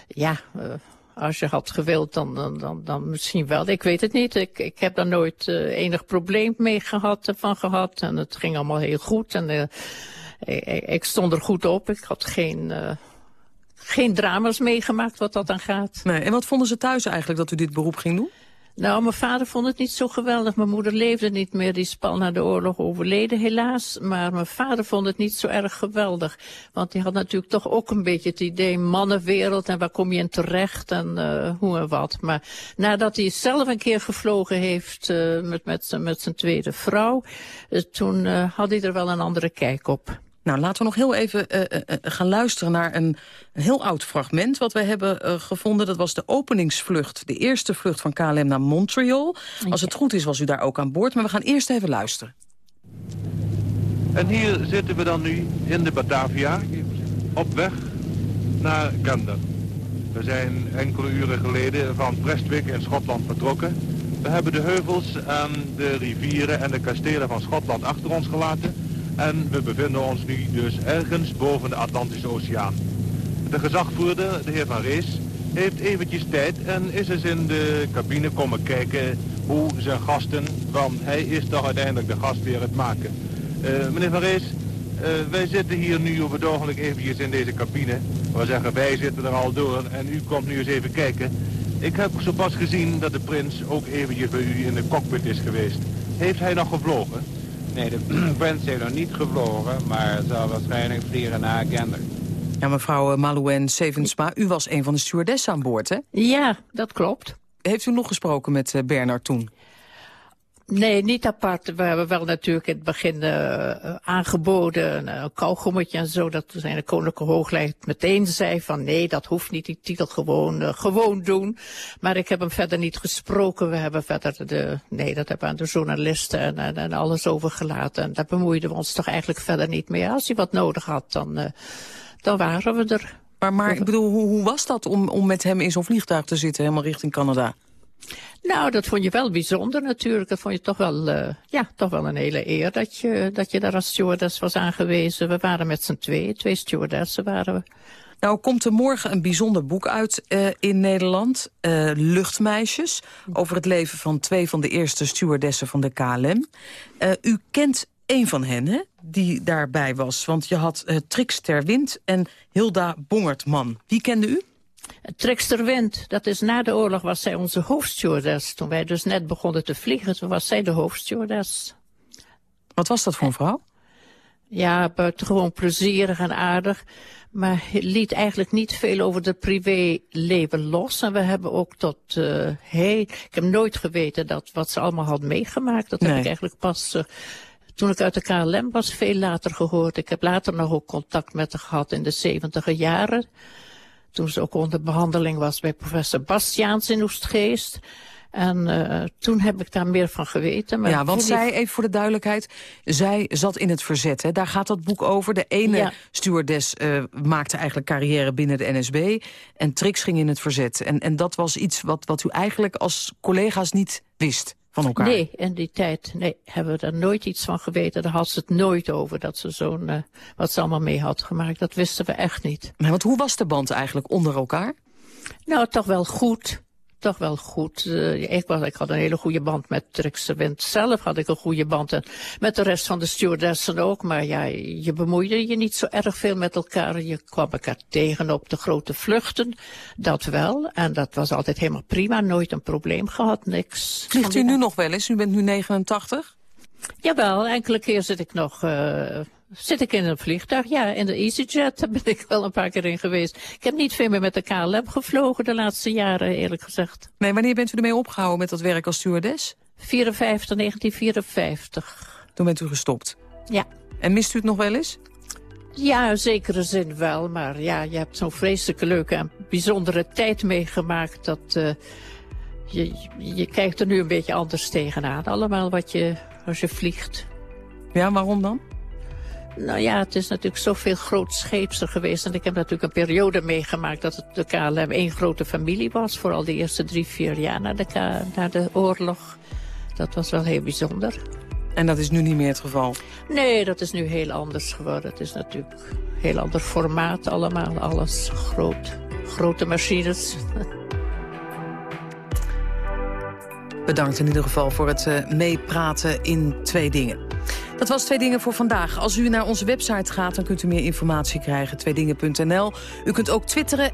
ja... Uh, als je had gewild, dan, dan, dan, dan misschien wel. Ik weet het niet. Ik, ik heb daar nooit uh, enig probleem mee gehad, van gehad. En het ging allemaal heel goed. En ik, stond er goed op. Ik had geen, geen drama's meegemaakt wat dat aan gaat. Nee. En wat vonden ze thuis eigenlijk dat u dit beroep ging doen? Nou, mijn vader vond het niet zo geweldig. Mijn moeder leefde niet meer. Die is pal na de oorlog overleden, helaas. Maar mijn vader vond het niet zo erg geweldig. Want die had natuurlijk toch ook een beetje het idee... mannenwereld en waar kom je in terecht en uh, hoe en wat. Maar nadat hij zelf een keer gevlogen heeft uh, met, met, met zijn tweede vrouw... Uh, toen had hij er wel een andere kijk op. Nou, laten we nog heel even uh, uh, gaan luisteren naar een, een, heel oud fragment... wat we hebben uh, gevonden. Dat was de openingsvlucht, de eerste vlucht van KLM naar Montreal. Als het goed is, was u daar ook aan boord. Maar we gaan eerst even luisteren. En hier zitten we dan nu in de Batavia, op weg naar Gander. We zijn enkele uren geleden van Prestwick in Schotland vertrokken. We hebben de heuvels en de rivieren en de kastelen van Schotland achter ons gelaten... En we bevinden ons nu dus ergens boven de Atlantische Oceaan. De gezagvoerder, de heer Van Rees, heeft eventjes tijd en is eens in de cabine komen kijken hoe zijn gasten, van hij is toch uiteindelijk de gastheer, het maken. Uh, meneer Van Rees, uh, wij zitten hier nu op het ogenblik eventjes in deze cabine. We zeggen wij zitten er al door en u komt nu eens even kijken. Ik heb zo pas gezien dat de prins ook eventjes bij u in de cockpit is geweest. Heeft hij nog gevlogen? Nee, de prins heeft nog niet gevlogen, maar zal waarschijnlijk vliegen naar Gander. Ja, mevrouw Malouen Sevensma, u was een van de stewardessen aan boord, hè? Ja, dat klopt. Heeft u nog gesproken met uh, Bernard toen? Nee, niet apart. We hebben wel natuurlijk in het begin uh, aangeboden, een kauwgommetje en zo, dat zijn de koninklijke hoogleid meteen zei van nee, dat hoeft niet, die titel gewoon, uh, gewoon doen. Maar ik heb hem verder niet gesproken. We hebben verder de, nee, dat hebben we aan de journalisten en, en, en alles overgelaten. En daar bemoeiden we ons toch eigenlijk verder niet mee. Als hij wat nodig had, dan, uh, dan waren we er. Maar, maar ik bedoel, hoe, hoe was dat om, om met hem in zo'n vliegtuig te zitten, helemaal richting Canada? Nou, dat vond je wel bijzonder natuurlijk. Dat vond je toch wel, uh, ja, toch wel een hele eer dat je, dat je daar als stewardess was aangewezen. We waren met z'n twee, twee stewardessen waren we. Nou komt er morgen een bijzonder boek uit uh, in Nederland, uh, Luchtmeisjes, over het leven van twee van de eerste stewardessen van de KLM. U kent een van hen, hè, die daarbij was, want je had Trix ter Wind en Hilda Bongertman. Wie kende u? Trekster Wind, dat is na de oorlog was zij onze hoofdstewardess. Toen wij dus net begonnen te vliegen, toen was zij de hoofdstewardess. Wat was dat voor een vrouw? Ja, buitengewoon plezierig en aardig. Maar liet eigenlijk niet veel over de privéleven los. En we hebben ook tot uh, hey, ik heb nooit geweten dat wat ze allemaal had meegemaakt. Dat nee. heb ik eigenlijk pas uh, toen ik uit de KLM was veel later gehoord. Ik heb later nog ook contact met haar gehad in de zeventiger jaren toen ze ook onder behandeling was bij professor Bastiaans in Oestgeest. En uh, toen heb ik daar meer van geweten. Maar ja, want zij, even voor de duidelijkheid, zij zat in het verzet. Hè? Daar gaat dat boek over. De ene ja. stewardess uh, maakte eigenlijk carrière binnen de NSB. En Trix ging in het verzet. En, en dat was iets wat, wat u eigenlijk als collega's niet wist van elkaar? Nee, in die tijd nee, hebben we daar nooit iets van geweten. Daar had ze het nooit over, dat ze zo'n, uh, wat ze allemaal mee had gemaakt. Dat wisten we echt niet. Nee, want hoe was de band eigenlijk onder elkaar? Nou, toch wel goed toch wel goed. Uh, ik, was, ik had een hele goede band met Trixie Wind zelf. Had ik een goede band. En met de rest van de stewardessen ook. Maar ja, je bemoeide je niet zo erg veel met elkaar. Je kwam elkaar tegen op de grote vluchten. Dat wel. En dat was altijd helemaal prima. Nooit een probleem gehad. Niks. Vliegt u nu nog wel eens? U bent nu 89? Jawel, enkele keer zit ik nog... Uh, Zit ik in een vliegtuig? Ja, in de EasyJet daar ben ik wel een paar keer in geweest. Ik heb niet veel meer met de KLM gevlogen de laatste jaren, eerlijk gezegd. Nee, wanneer bent u ermee opgehouden met dat werk als stewardess? 54, 1954. Toen bent u gestopt? Ja. En mist u het nog wel eens? Ja, in zekere zin wel. Maar ja, je hebt zo'n vreselijke leuke en bijzondere tijd meegemaakt... dat uh, je, je kijkt er nu een beetje anders tegenaan. Allemaal wat je, als je vliegt. Ja, waarom dan? Nou ja, het is natuurlijk zoveel grootscheepser geweest. En ik heb natuurlijk een periode meegemaakt dat het de KLM één grote familie was. Vooral de eerste drie, vier jaar na de, na de oorlog. Dat was wel heel bijzonder. En dat is nu niet meer het geval? Nee, dat is nu heel anders geworden. Het is natuurlijk een heel ander formaat allemaal. Alles groot. Grote machines. Bedankt in ieder geval voor het uh, meepraten in twee dingen. Dat was Twee Dingen voor vandaag. Als u naar onze website gaat, dan kunt u meer informatie krijgen. Tweedingen.nl. U kunt ook twitteren,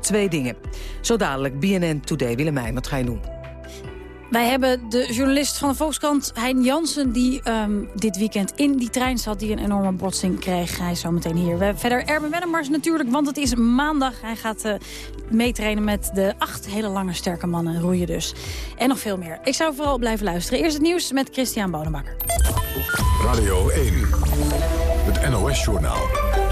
Tweedingen. Zo dadelijk, BNN Today. Willemijn, wat ga je doen? Wij hebben de journalist van de Volkskrant, Hein Jansen... die um, dit weekend in die trein zat, die een enorme botsing kreeg. Hij is zo meteen hier. We hebben verder Erben Wennemars natuurlijk, want het is maandag. Hij gaat uh, meetrainen met de acht hele lange sterke mannen, roeien dus. En nog veel meer. Ik zou vooral blijven luisteren. Eerst het nieuws met Christian Bonenbakker. Radio 1, het NOS-journaal.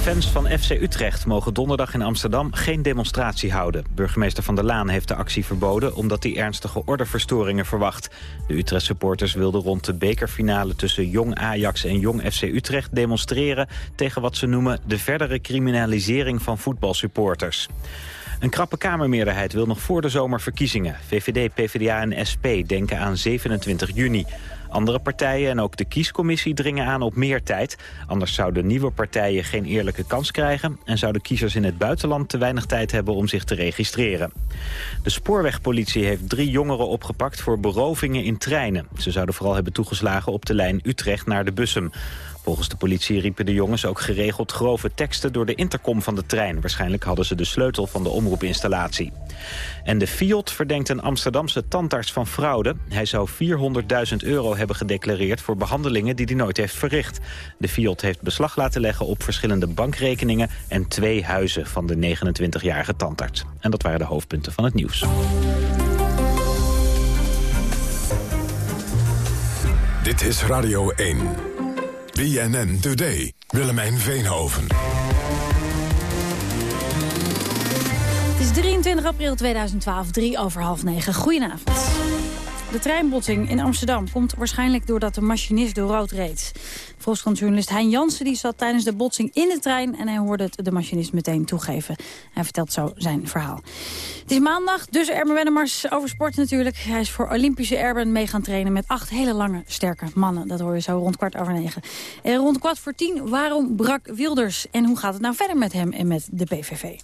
Fans van FC Utrecht mogen donderdag in Amsterdam geen demonstratie houden. Burgemeester Van der Laan heeft de actie verboden... omdat hij ernstige ordeverstoringen verwacht. De Utrecht-supporters wilden rond de bekerfinale... tussen Jong Ajax en Jong FC Utrecht demonstreren... tegen wat ze noemen de verdere criminalisering van voetbalsupporters. Een krappe Kamermeerderheid wil nog voor de zomer verkiezingen. VVD, PvdA en SP denken aan 27 juni. Andere partijen en ook de kiescommissie dringen aan op meer tijd. Anders zouden nieuwe partijen geen eerlijke kans krijgen... en zouden kiezers in het buitenland te weinig tijd hebben om zich te registreren. De spoorwegpolitie heeft drie jongeren opgepakt voor berovingen in treinen. Ze zouden vooral hebben toegeslagen op de lijn Utrecht naar de Bussum. Volgens de politie riepen de jongens ook geregeld grove teksten door de intercom van de trein. Waarschijnlijk hadden ze de sleutel van de omroepinstallatie. En de Fiat verdenkt een Amsterdamse tandarts van fraude. Hij zou 400.000 euro hebben gedeclareerd voor behandelingen die hij nooit heeft verricht. De Fiat heeft beslag laten leggen op verschillende bankrekeningen en twee huizen van de 29-jarige tandarts. En dat waren de hoofdpunten van het nieuws. Dit is Radio 1. BNN Today. Willemijn Veenhoven. Het is 23 april 2012, 3 over half 9. Goedenavond. De treinbotsing in Amsterdam komt waarschijnlijk doordat de machinist door rood reed. Volkskrantjournalist Hein Jansen die zat tijdens de botsing in de trein... en hij hoorde het de machinist meteen toegeven. Hij vertelt zo zijn verhaal. Het is maandag, dus Erben Wennemars over sport natuurlijk. Hij is voor Olympische Erben mee gaan trainen met acht hele lange, sterke mannen. Dat hoor je zo rond kwart over negen. En rond kwart voor tien, waarom brak Wilders? En hoe gaat het nou verder met hem en met de PVV?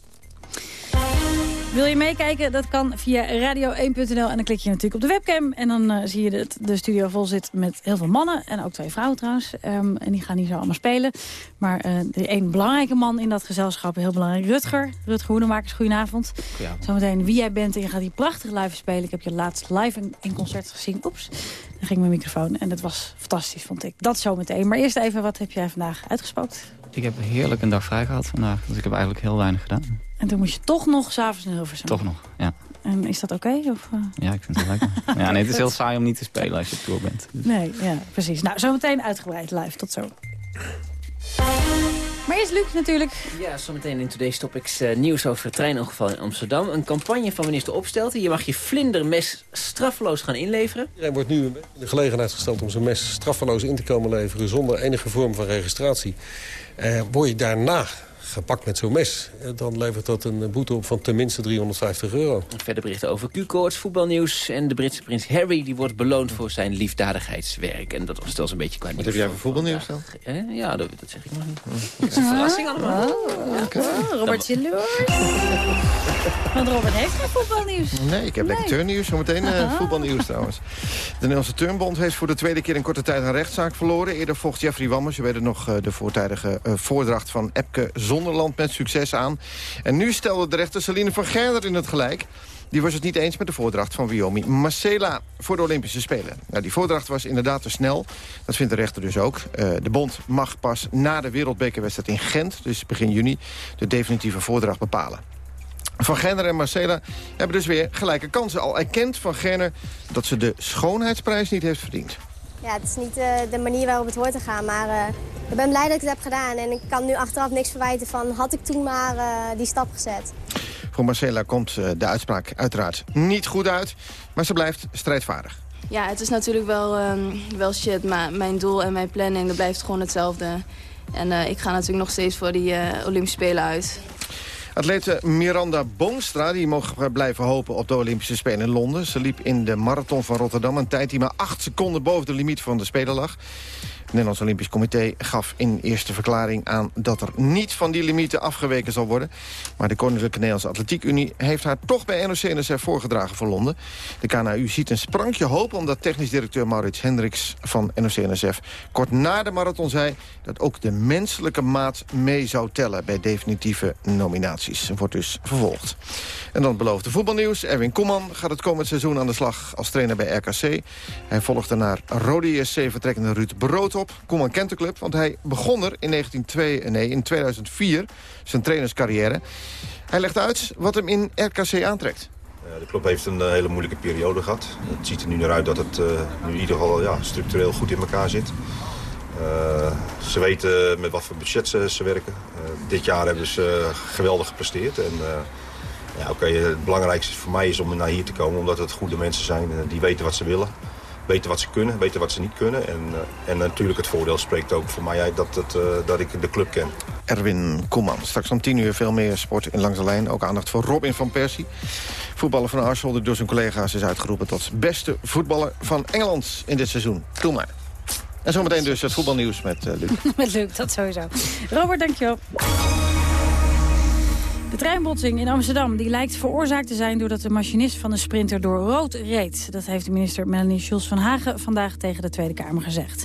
Wil je meekijken? Dat kan via radio1.nl. En dan klik je natuurlijk op de webcam. En dan uh, zie je dat de studio vol zit met heel veel mannen. En ook twee vrouwen trouwens. Um, en die gaan niet zo allemaal spelen. Maar uh, de één belangrijke man in dat gezelschap, heel belangrijk, Rutger. Rutger Hoedemakers, goedenavond. Goedenavond. Zometeen wie jij bent en je gaat hier prachtig live spelen. Ik heb je laatst live in, in concert gezien. Oeps, dan ging mijn microfoon. En dat was fantastisch, vond ik. Dat zometeen. Maar eerst even, wat heb jij vandaag uitgespookt? Ik heb heerlijk een dag vrij gehad vandaag. Dus ik heb eigenlijk heel weinig gedaan. En toen moest je toch nog s'avonds naar Hilversum? Toch nog, ja. En is dat oké? Okay, uh... Ja, ik vind het lekker. ja, nee, het is heel saai om niet te spelen als je op tour bent. Dus. Nee, ja, precies. Nou, zometeen uitgebreid live. Tot zo. Maar eerst Luc natuurlijk. Ja, zometeen in Today's Topics uh, nieuws over het treinongeval in Amsterdam. Een campagne van minister Opstelten. Je mag je vlindermes straffeloos gaan inleveren. Iedereen wordt nu in de gelegenheid gesteld om zijn mes straffeloos in te komen leveren... zonder enige vorm van registratie. Uh, word je daarna gepakt met zo'n mes... dan levert dat een boete op van tenminste 350 euro. Verder berichten over Q-koorts, voetbalnieuws... en de Britse prins Harry die wordt beloond voor zijn liefdadigheidswerk. En dat was een beetje qua Wat heb jij voor voetbalnieuws dan? Ja, dat, dat zeg ik nog niet. Dat is een verrassing allemaal. Oh, Robert Jaloers. Want Robert heeft geen voetbalnieuws. Nee, ik heb lekker turnnieuws. Zometeen uh, voetbalnieuws trouwens. De Nederlandse Turnbond heeft voor de tweede keer in korte tijd een rechtszaak verloren. Eerder vocht Jeffrey Wammers, je weet het nog, de voortijdige uh, voordracht van Epke Zonderland met succes aan. En nu stelde de rechter Celine van Gerder in het gelijk. Die was het niet eens met de voordracht van Wiomi Marcela voor de Olympische Spelen. Nou, die voordracht was inderdaad te snel. Dat vindt de rechter dus ook. Uh, de bond mag pas na de wereldbekerwedstrijd in Gent, dus begin juni, de definitieve voordracht bepalen. Van Gerner en Marcela hebben dus weer gelijke kansen. Al erkent Van Gerner dat ze de schoonheidsprijs niet heeft verdiend. Ja, het is niet uh, de manier waarop het hoort te gaan, maar uh, ik ben blij dat ik het heb gedaan. En ik kan nu achteraf niks verwijten van had ik toen maar uh, die stap gezet. Voor Marcela komt de uitspraak uiteraard niet goed uit, maar ze blijft strijdvaardig. Ja, het is natuurlijk wel, um, wel shit, maar mijn doel en mijn planning dat blijft gewoon hetzelfde. En ik ga natuurlijk nog steeds voor die Olympische Spelen uit. Atlete Miranda Boomstra die mocht blijven hopen op de Olympische Spelen in Londen. Ze liep in de marathon van Rotterdam een tijd die maar acht seconden boven de limiet van de Spelen lag. Het Nederlands Olympisch Comité gaf in eerste verklaring aan... dat er niet van die limieten afgeweken zal worden. Maar de Koninklijke Nederlandse Atletiek Unie... heeft haar toch bij NOC-NSF voorgedragen voor Londen. De KNU ziet een sprankje hoop... omdat technisch directeur Maurits Hendricks van NOC-NSF... kort na de marathon zei dat ook de menselijke maat mee zou tellen... bij definitieve nominaties. Wordt dus vervolgd. En dan beloofde voetbalnieuws. Erwin Koeman gaat het komend seizoen aan de slag als trainer bij RKC. Hij volgde naar Rode SC vertrekkende Ruud Brood op. Koeman kent de club, want hij begon er in, 1902, nee, in 2004 zijn trainerscarrière. Hij legt uit wat hem in RKC aantrekt. De club heeft een hele moeilijke periode gehad. Het ziet er nu naar uit dat het uh, nu in ieder geval ja, structureel goed in elkaar zit. Ze weten met wat voor budget ze, ze werken. Dit jaar hebben ze geweldig gepresteerd. En, ja, okay, het belangrijkste voor mij is om naar hier te komen, omdat het goede mensen zijn. die weten wat ze willen weten wat ze kunnen, weten wat ze niet kunnen. En, uh, en natuurlijk het voordeel spreekt ook voor mij uit dat, het, uh, dat ik de club ken. Erwin Koeman. Straks om tien uur veel meer sport in Langs de Lijn. Ook aandacht voor Robin van Persie. Voetballer van Arsenal, die door zijn collega's is uitgeroepen... tot beste voetballer van Engeland in dit seizoen. Doe maar. En zometeen dus het voetbalnieuws met uh, Luc. met Luc, dat sowieso. Robert, dankjewel. De treinbotsing in Amsterdam die lijkt veroorzaakt te zijn... doordat de machinist van de sprinter door rood reed. Dat heeft minister Melanie Schulz van Hagen vandaag tegen de Tweede Kamer gezegd.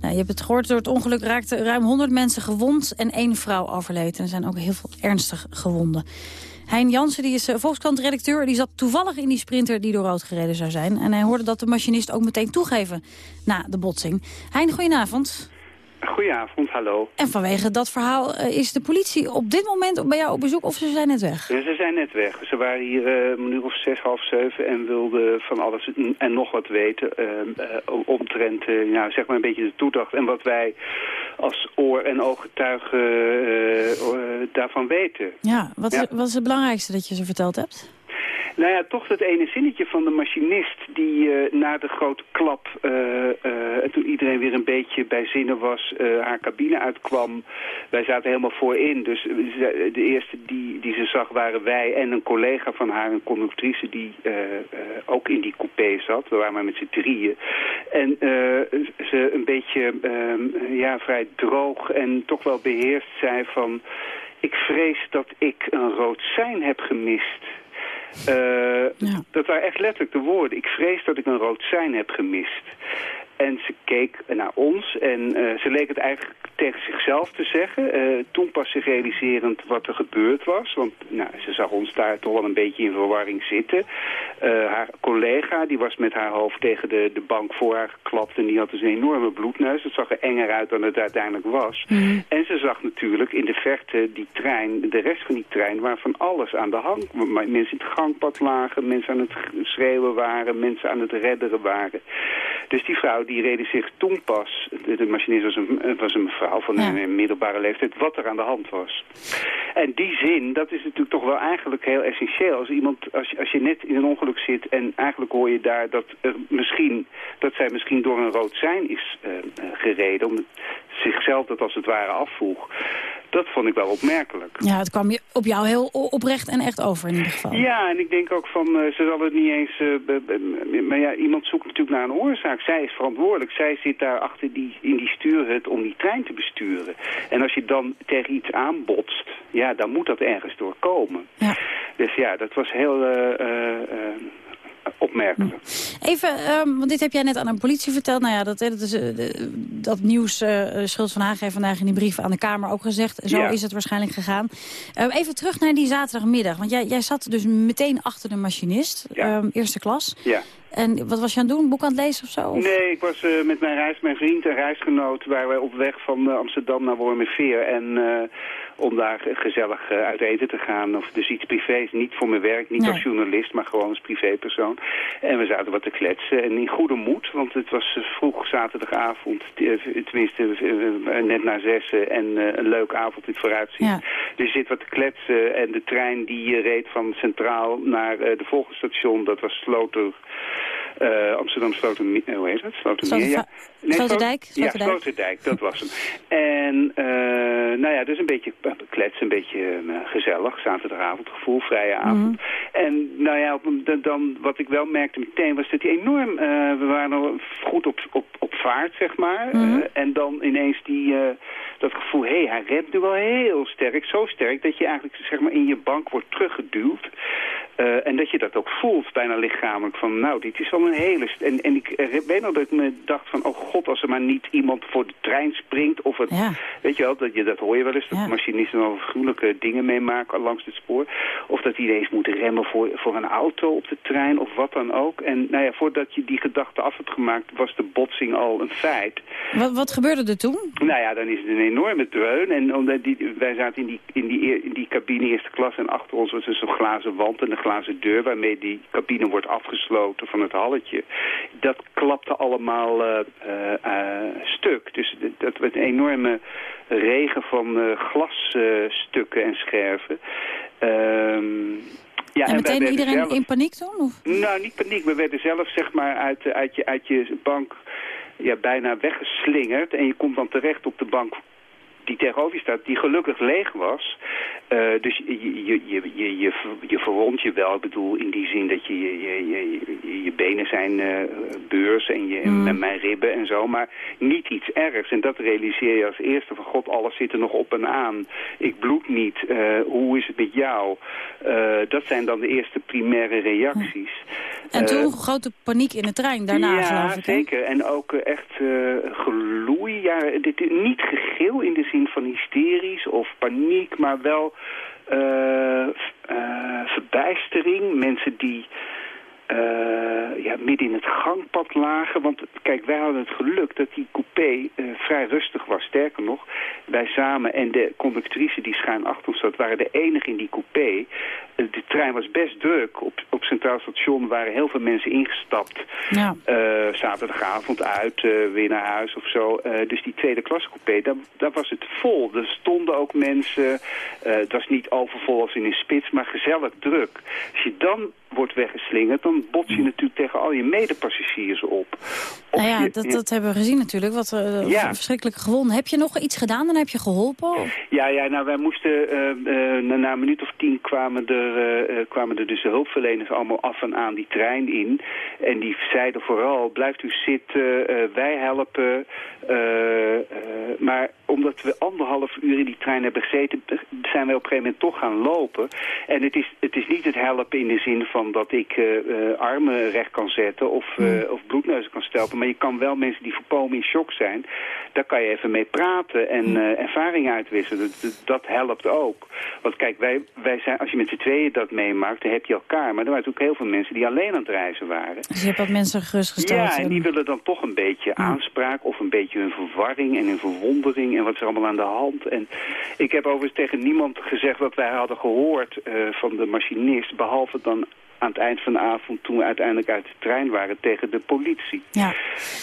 Nou, je hebt het gehoord, door het ongeluk raakten ruim 100 mensen gewond... en één vrouw overleed. En er zijn ook heel veel ernstig gewonden. Hein Jansen die is eh, Volkskrant-redacteur. Die zat toevallig in die sprinter die door rood gereden zou zijn. En hij hoorde dat de machinist ook meteen toegeven na de botsing. Hein, goedenavond. Goedenavond, hallo. En vanwege dat verhaal uh, is de politie op dit moment bij jou op bezoek of ze zijn net weg? Ja, ze zijn net weg. Ze waren hier uh, een uur of zes, half zeven en wilden van alles en nog wat weten uh, omtrent nou, zeg maar een beetje de toedacht en wat wij als oor- en ooggetuigen daarvan weten. Ja, wat, ja. Is, wat is het belangrijkste dat je ze verteld hebt? Nou ja, toch dat ene zinnetje van de machinist die uh, na de grote klap, uh, toen iedereen weer een beetje bij zinnen was, haar cabine uitkwam. Wij zaten helemaal voorin, dus de eerste die, die ze zag waren wij en een collega van haar, een conductrice die ook in die coupé zat. We waren maar met z'n drieën. En ze een beetje ehm, ja, vrij droog en toch wel beheerst zei van... Ik vrees dat ik een rood sein heb gemist. Uh, ja. Dat waren echt letterlijk de woorden. Ik vrees dat ik een rood sein heb gemist. En ze keek naar ons en uh, ze leek het eigenlijk tegen zichzelf te zeggen. Uh, toen pas zich realiserend wat er gebeurd was. Want nou, ze zag ons daar toch wel een beetje in verwarring zitten. Uh, haar collega die was met haar hoofd tegen de, de bank voor haar geklapt. En die had dus een enorme bloedneus. Dat zag er enger uit dan het uiteindelijk was. Mm. En ze zag natuurlijk in de verte die trein, de rest van die trein, waar van alles aan de hand. Mensen in het gangpad lagen, mensen aan het schreeuwen waren, mensen aan het redderen waren. Dus die vrouw die reden zich toen pas, de, de machinist was een, was een mevrouw van ja. een middelbare leeftijd, wat er aan de hand was. En die zin, dat is natuurlijk toch wel eigenlijk heel essentieel. Als, iemand, als, je, als je net in een ongeluk zit en eigenlijk hoor je daar dat, er misschien, dat zij misschien door een rood sein is uh, gereden, omdat zichzelf dat als het ware afvoeg Dat vond ik wel opmerkelijk. Ja, het kwam je op jou heel oprecht en echt over in ieder geval. Ja, en ik denk ook van, uh, ze zal het niet eens... Uh, maar ja, iemand zoekt natuurlijk naar een oorzaak. Zij is verantwoordelijk. Zij zit daar achter die, in die stuurhut om die trein te besturen. En als je dan tegen iets aanbotst, ja, dan moet dat ergens doorkomen. Ja. Dus ja, dat was heel... Uh, opmerkelijk. Even, um, want dit heb jij net aan de politie verteld. Nou ja, dat, dat, is, uh, dat nieuws, uh, Schultz van Hagen heeft vandaag in die brief aan de Kamer ook gezegd. Zo is het waarschijnlijk gegaan. Uh, even terug naar die zaterdagmiddag. Want jij, jij zat dus meteen achter de machinist, ja. um, eerste klas. Ja. En wat was je aan het doen? Boek aan het lezen of zo? Of? Nee, ik was uh, met mijn reis, mijn vriend en reisgenoot... waren wij op weg van uh, Amsterdam naar Wormerveer. En uh, om daar gezellig uit eten te gaan. Of dus iets privés. Niet voor mijn werk, niet nee. als journalist, maar gewoon als privépersoon. En we zaten wat te kletsen. En in goede moed, want het was vroeg zaterdagavond. Tenminste, net na zessen. En een leuke avond in het vooruitzicht. Ja. Dus je zit wat te kletsen. En de trein die reed van Centraal naar de volgende station. Dat was Sloter... Uh, Amsterdam Slotermeer, hoe heet het? Slotermeer, ja. Nee, Sloterdijk? Ja, Sloterdijk, dat was hem. En, uh, nou ja, dus een beetje kletsen, een beetje uh, gezellig, zaterdagavond, gevoel, vrije avond. Mm -hmm. En, nou ja, dan, wat ik wel merkte meteen was dat hij enorm, we waren al goed op, op, op vaart, zeg maar. Mm -hmm. en dan ineens die, dat gevoel, hé, hey, hij remt nu wel heel sterk, zo sterk, dat je eigenlijk, zeg maar, in je bank wordt teruggeduwd. En dat je dat ook voelt, bijna lichamelijk, van nou, dit is wel een hele... En, en ik weet nog dat ik me dacht van, oh god, als er maar niet iemand voor de trein springt, of het, ja. weet je wel, dat, je, dat hoor je wel eens, dat ja. machinisten wel gruwelijke dingen meemaken langs het spoor. Of dat die ineens moet remmen voor, voor een auto op de trein, of wat dan ook. En nou ja, voordat je die gedachte af hebt gemaakt, was de botsing al een feit. Wat, wat gebeurde er toen? Nou ja, dan is het een enorme dreun. En omdat die, wij zaten in die, in, die, in die cabine eerste klas en achter ons was dus een glazen wand en een glazen deur waarmee die cabine wordt afgesloten van het halletje. Dat klapte allemaal uh, uh, stuk. Dus dat werd een enorme regen van glasstukken en scherven. Um, ja, en, en meteen iedereen zelf, in paniek toen? Of? Nou, niet paniek. We werden zelf zeg maar uit, uit, je, uit je bank ja, bijna weggeslingerd. En je komt dan terecht op de bank die tegenover je staat, die gelukkig leeg was. Uh, dus je, je, je, je, je, je verwond je wel. Ik bedoel, in die zin dat je, je, je, je, benen zijn uh, beurs en, je, mm. en mijn ribben en zo. Maar niet iets ergs. En dat realiseer je als eerste van God, alles zit er nog op en aan. Ik bloed niet. Uh, hoe is het met jou? dat zijn dan de eerste primaire reacties. En toen grote paniek in de trein daarna, ja, geloof ik. Ja, zeker. En ook echt geloei. Ja, dit, niet gegil in de zin van hysterisch of paniek, maar wel verbijstering. Mensen die ja, midden in het gangpad lagen. Want kijk, wij hadden het geluk dat die coupé uh, vrij rustig was. Sterker nog, wij samen en de conductrice die schuin achter ons zat... waren de enige in die coupé. Uh, de trein was best druk. Op, op Centraal Station waren heel veel mensen ingestapt. Ja. zaterdagavond uit, weer naar huis of zo. dus die tweede klasse coupé, daar, daar, was het vol. Er stonden ook mensen. het was niet overvol als in een spits, maar gezellig druk. Als je dan wordt weggeslingerd, dan bots je natuurlijk tegen al je medepassagiers op. Of nou ja, je, dat, dat hebben we gezien natuurlijk. Wat uh, ja. verschrikkelijke gewonden. Heb je nog iets gedaan? Dan heb je geholpen? Ja, ja nou wij moesten, uh, uh, na, na, een minuut of tien kwamen er, kwamen er dus de hulpverleners allemaal af en aan die trein in. En die zeiden vooral, blijft u zitten, wij helpen. maar omdat we anderhalf uur in die trein hebben gezeten, zijn we op een gegeven moment toch gaan lopen. En het is, het is niet het helpen in de zin van dat ik uh, uh, armen recht kan zetten of, uh, of bloedneuzen kan stelpen. Maar je kan wel mensen die voorkomen in shock zijn, daar kan je even mee praten en ervaring uitwisselen. Dat, dat, helpt ook. Want kijk, wij, wij zijn, als je met z'n tweeën dat meemaakt, dan heb je elkaar. Maar er waren ook heel veel mensen die alleen aan het reizen waren. Dus je hebt wat mensen gerustgesteld. Ja, en die willen dan toch een beetje aanspraak of een beetje hun verwarring en hun verwondering en wat is er allemaal aan de hand. En ik heb overigens tegen niemand gezegd wat wij hadden gehoord van de machinist, behalve dan aan het eind van de avond toen we uiteindelijk uit de trein waren tegen de politie. Ja.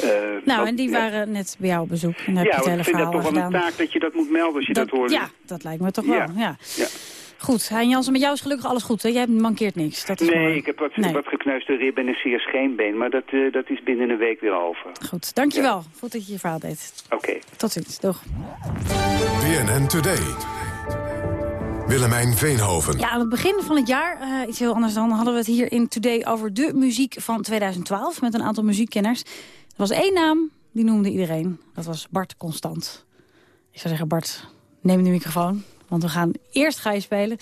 Uh, nou, en die waren net bij jou op bezoek. En ja, ik vind dat toch wel een taak dat je dat moet melden als je dat, dat hoort. Ja, dat lijkt me toch wel. Ja. ja. Goed, Hein Jansen, met jou is gelukkig alles goed. Hè? Jij mankeert niks. Dat is nee, gewoon... ik heb wat, nee. wat gekneusde ribben en een zeer scheenbeen. Maar dat, uh, dat is binnen een week weer over. Goed, dankjewel. Ja. Goed dat je je verhaal deed. Oké. Okay. Tot ziens. Doeg. BNN Today. Willemijn Veenhoven. Ja, aan het begin van het jaar, uh, iets heel anders dan, hadden we het hier in Today over de muziek van 2012 met een aantal muziekkenners. Er was één naam, die noemde iedereen. Dat was Bart Constant. Ik zou zeggen, Bart, neem de microfoon. Want we gaan eerst ga je spelen.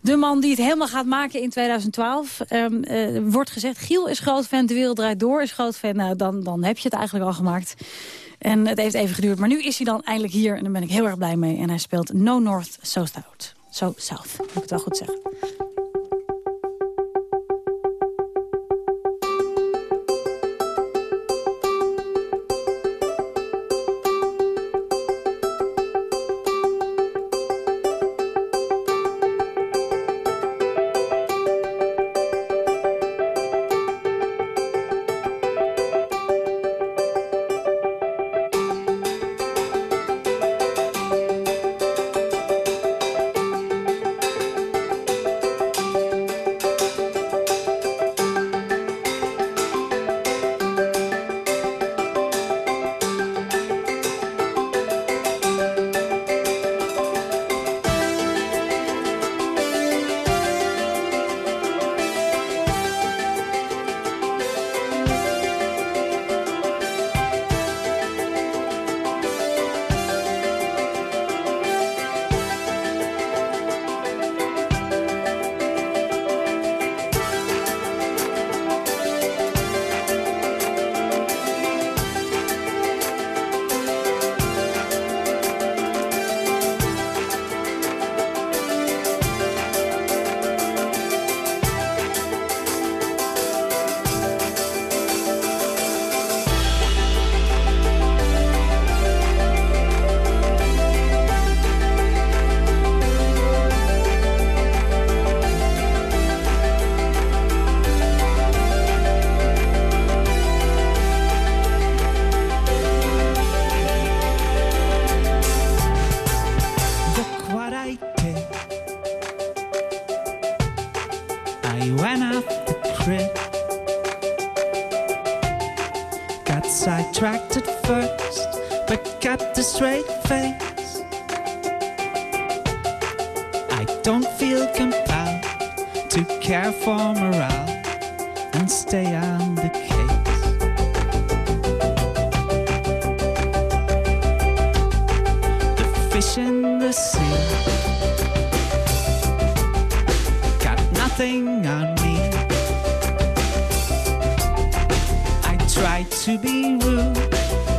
De man die het helemaal gaat maken in 2012. Um, uh, wordt gezegd, Giel is groot fan, de wereld draait door. Is groot fan, nou, dan, dan heb je het eigenlijk al gemaakt. En het heeft even geduurd, maar nu is hij dan eindelijk hier. En daar ben ik heel erg blij mee. En hij speelt No North, So South. So South, moet ik het wel goed zeggen.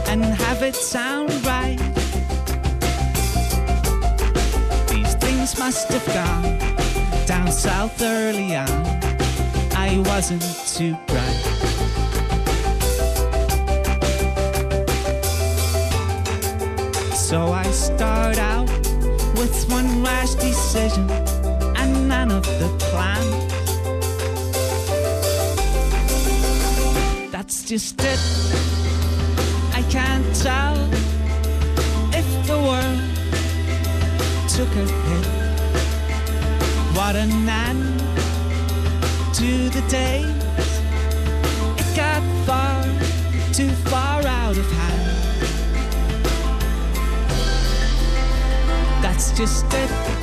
and have it sound right. These things must have gone down south early on. I wasn't too bright. So I start out with one rash decision and none of the plan. That's just it can't tell if the world took a hit. What an end to the days. It got far too far out of hand. That's just it.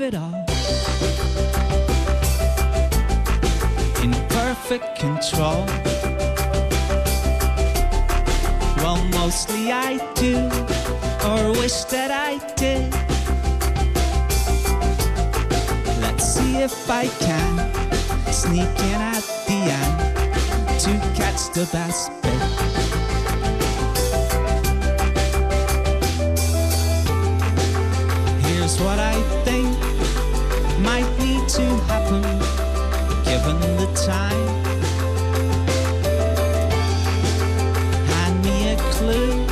All in perfect control. Well, mostly I do, or wish that I did. Let's see if I can sneaking at the end to catch the best bit. Happen given the time. Hand me a clue,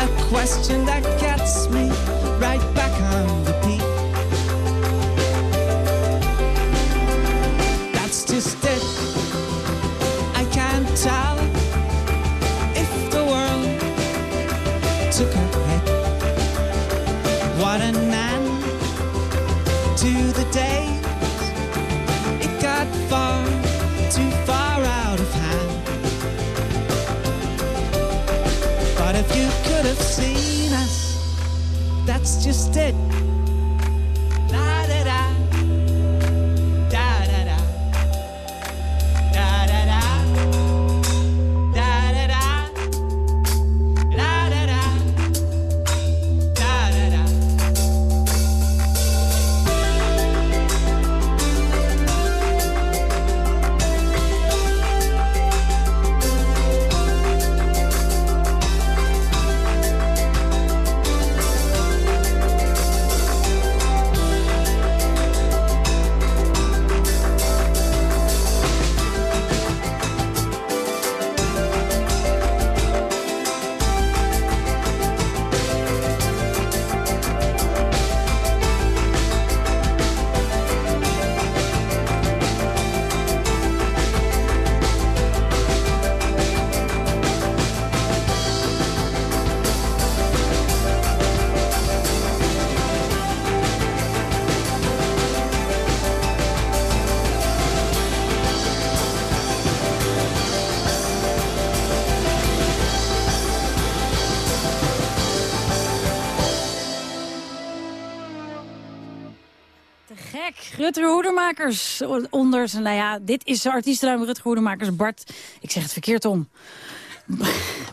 a question that gets me right back on the beat. days. It got far too just it. Hoedemakers onder. Nou ja, dit is de artiestennaam Rutger Hoedemakers. Bart, ik zeg het verkeerd om.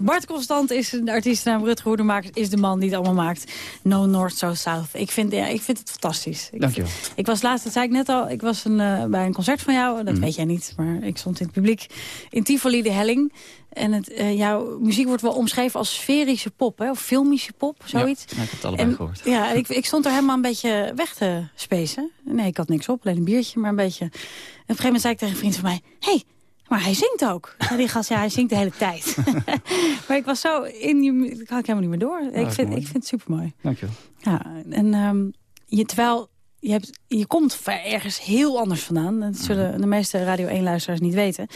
Bart Constant is de artiestennaam. Rutger Hoedemakers is de man die het allemaal maakt. No North, So South. Ik vind, ja, ik vind het fantastisch. Ik, Dankjewel. ik was laatst, dat zei ik net al, ik was een, eh, bij een concert van jou. Dat Mhm. weet jij niet, maar ik stond in het publiek. In Tivoli de Helling. En het, eh, jouw muziek wordt wel omschreven als sferische pop, hè? of filmische pop, zoiets. Ja, ik heb het allebei En- gehoord. Ja, ik, ik stond er helemaal een beetje weg te spacen. Nee, ik had niks op, alleen een biertje, maar een beetje. En op een gegeven moment zei ik tegen een vriend van mij... hey, maar hij zingt ook. En die gast, ja, hij zingt de hele tijd. maar ik was zo in je... Dat had ik helemaal niet meer door. ik, vind, mooi. ik vind het supermooi. Dankjewel. Ja, en ehm, je, terwijl je, hebt, je komt ergens heel anders vandaan. Dat zullen Mhm. de meeste Radio 1-luisteraars niet weten.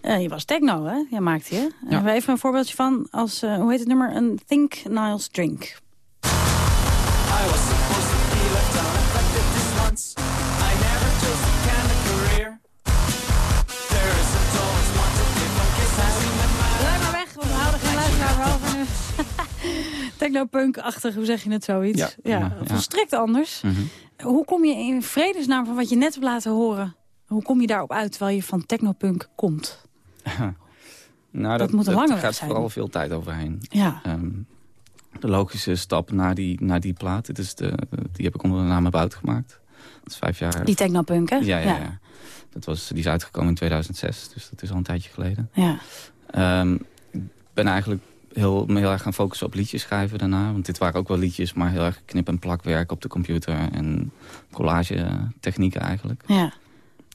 Eh, je was techno, hè? Jij maakte je. Ja. Even een voorbeeldje van als, eh, hoe heet het nummer? Een Think Niles Drink. Technopunk-achtig, hoe zeg je het zoiets? Ja, volstrekt anders. Mhm. Hoe kom je in vredesnaam van wat je net hebt laten horen... hoe kom je daarop uit terwijl je van technopunk komt? Nou, Dat moet een lange Er weg gaat zijn. vooral veel tijd overheen. Ja. Ehm, de logische stap naar die, naar die plaat, dit is de, die heb ik onder de naam About gemaakt. Dat is vijf jaar... Die technopunk, hè? Ja, ja, Ja. ja. Dat was, die is uitgekomen in 2006, dus dat is al een tijdje geleden. Ja. Ehm, ik ben eigenlijk heel, me heel erg gaan focussen op liedjes schrijven daarna. Want dit waren ook wel liedjes, maar heel erg knip- en plakwerk op de computer. En collage technieken eigenlijk. Ja.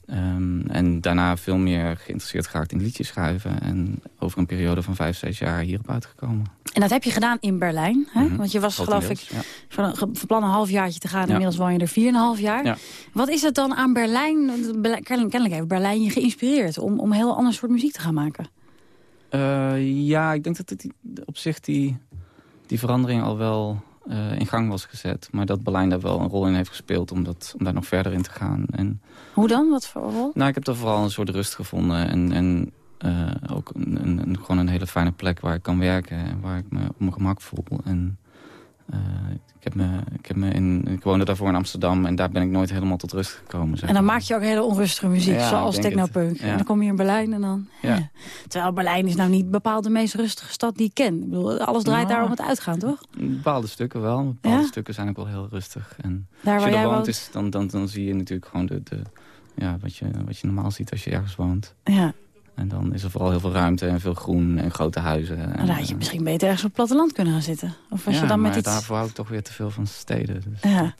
Ehm, en daarna veel meer geïnteresseerd geraakt in liedjes schrijven. En over een periode van vijf, zes jaar hierop uitgekomen. En dat heb je gedaan in Berlijn. Hè? Mhm. Want je was geloof ik van, van plan een halfjaartje te gaan. Ja. Inmiddels woon je er 4,5 jaar. Ja. Wat is het dan aan Berlijn? Kennelijk heeft Berlijn je geïnspireerd om, om een heel ander soort muziek te gaan maken. Eh, ja, ik denk dat het op zich die, die verandering al wel eh, in gang was gezet. Maar dat Berlijn daar wel een rol in heeft gespeeld om, dat, om daar nog verder in te gaan. En, Hoe dan? Wat voor rol? nou, ik heb daar vooral een soort rust gevonden. En, en eh, ook een, een- gewoon een hele fijne plek waar ik kan werken. En waar ik me op mijn gemak voel. En eh, ik, heb me, ik, heb me in, ik woonde daarvoor in Amsterdam. En daar ben ik nooit helemaal tot rust gekomen. zeg En dan maar. maak je ook hele onrustige muziek, Ja, zoals technopunk. Ja. En dan kom je in Berlijn en dan... Ja. Terwijl Berlijn is nou niet bepaald de meest rustige stad die ik ken. Ik bedoel, alles draait Nou. daar om het uitgaan, toch? Bepaalde stukken wel. Bepaalde stukken zijn ook wel heel rustig. En Daar als je er woont, woont? is, dan, dan, dan zie je natuurlijk gewoon de, de, ja, wat, je, wat je normaal ziet als je ergens woont. Ja. En dan is er vooral heel veel ruimte en veel groen en grote huizen. En, Nou, dan had je eh, misschien beter ergens op het platteland kunnen gaan zitten. Of was ja, je dan met maar iets... daarvoor hou ik toch weer te veel van steden. Dus. Ja.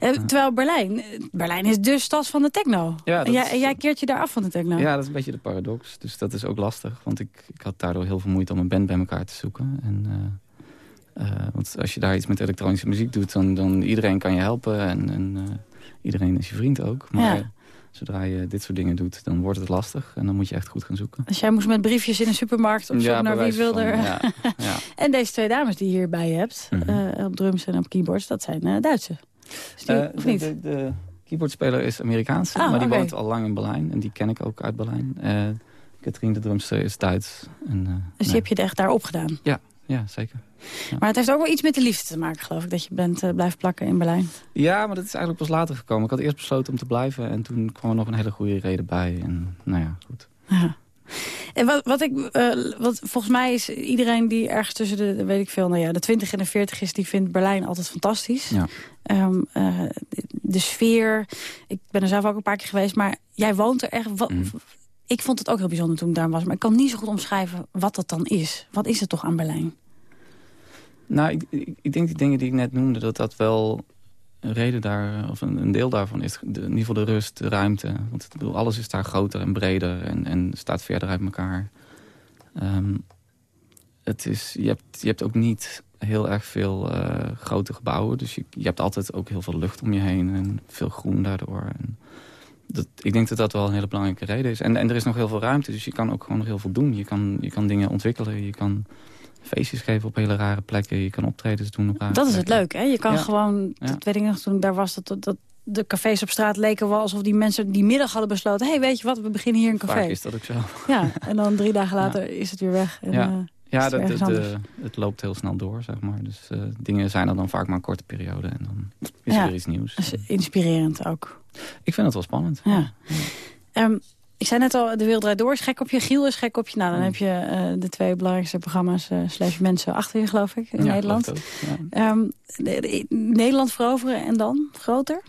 Eh, terwijl Berlijn, eh, Berlijn is de stad van de techno. Ja, en, jij, is- en jij keert je daar af van de techno. Ja, dat is een beetje de paradox. Dus dat is ook lastig. Want ik, ik had daardoor heel veel moeite om een band bij elkaar te zoeken. En, want als je daar iets met elektronische muziek doet, dan, dan iedereen kan je helpen. En, en iedereen is je vriend ook. Maar Ja. Zodra je dit soort dingen doet, dan wordt het lastig. En dan moet je echt goed gaan zoeken. Dus jij moest met briefjes in een supermarkt op zoek Ja, naar wie wil er... ja, ja. en deze twee dames die je hierbij hebt, Mhm. eh, op drums en op keyboards, dat zijn eh, Duitse. Dus die- Eh, of de, niet? de, de keyboardspeler is Amerikaans, Ah, maar die woont al lang in Berlijn. En die ken ik ook uit Berlijn. Katrien, de drumster, is Duits. En, dus nee. die heb je echt daar opgedaan? Ja. Ja, zeker. Maar het heeft ook wel iets met de liefde te maken, geloof ik. Dat je bent uh, blijven plakken in Berlijn. Ja, maar dat is eigenlijk pas later gekomen. Ik had eerst besloten om te blijven. En toen kwam er nog een hele goede reden bij. En nou ja, goed. Ja. En wat, wat ik, uh, wat volgens mij is iedereen die ergens tussen de, weet ik veel, nou ja, de 20 en de 40 is, die vindt Berlijn altijd fantastisch. Ja. Um, uh, de sfeer, ik ben er zelf ook een paar keer geweest, maar jij woont er echt. Wat, mm. Ik vond het ook heel bijzonder toen ik daar was, maar ik kan niet zo goed omschrijven wat dat dan is. Wat is het toch aan Berlijn? Nou, ik, ik, denk die dingen die ik net noemde, dat dat wel een reden daar, of een, een deel daarvan is de, in ieder geval de rust, de ruimte. Want ik bedoel, alles is daar groter en breder en, en staat verder uit elkaar. Um, het is, je, hebt, je hebt ook niet heel erg veel uh, grote gebouwen. Dus je, je hebt altijd ook heel veel lucht om je heen en veel groen daardoor. En dat, ik denk dat dat wel een hele belangrijke reden is. En, en er is nog heel veel ruimte, dus je kan ook gewoon nog heel veel doen. Je kan, je kan dingen ontwikkelen, je kan feestjes geven op hele rare plekken. Je kan optredens doen op rare Dat is plekken. het leuk, hè? Je kan Ja. gewoon, Ja. dat weet ik nog, toen daar was, dat, dat de cafés op straat leken wel alsof die mensen die middag hadden besloten... hé, hey, weet je wat, we beginnen hier een café. Vaak is dat ook zo. Ja, en dan drie dagen later is het weer weg. En, ja, eh, ja het dat, anders. eh, het loopt heel snel door, zeg maar. Dus eh, dingen zijn er dan vaak maar een korte periode. En dan is Ja. er weer iets nieuws. Is inspirerend ook. Ik vind het wel spannend. Ja. Ehm, ik zei net al, De Wereld Draait Door is gek op je. Giel is gek op je. Nou, dan heb je eh, de twee belangrijkste programma's... slash mensen achter je, geloof ik, in Ja, Nederland. ook, Ehm, de- de- Nederland veroveren en dan? Groter?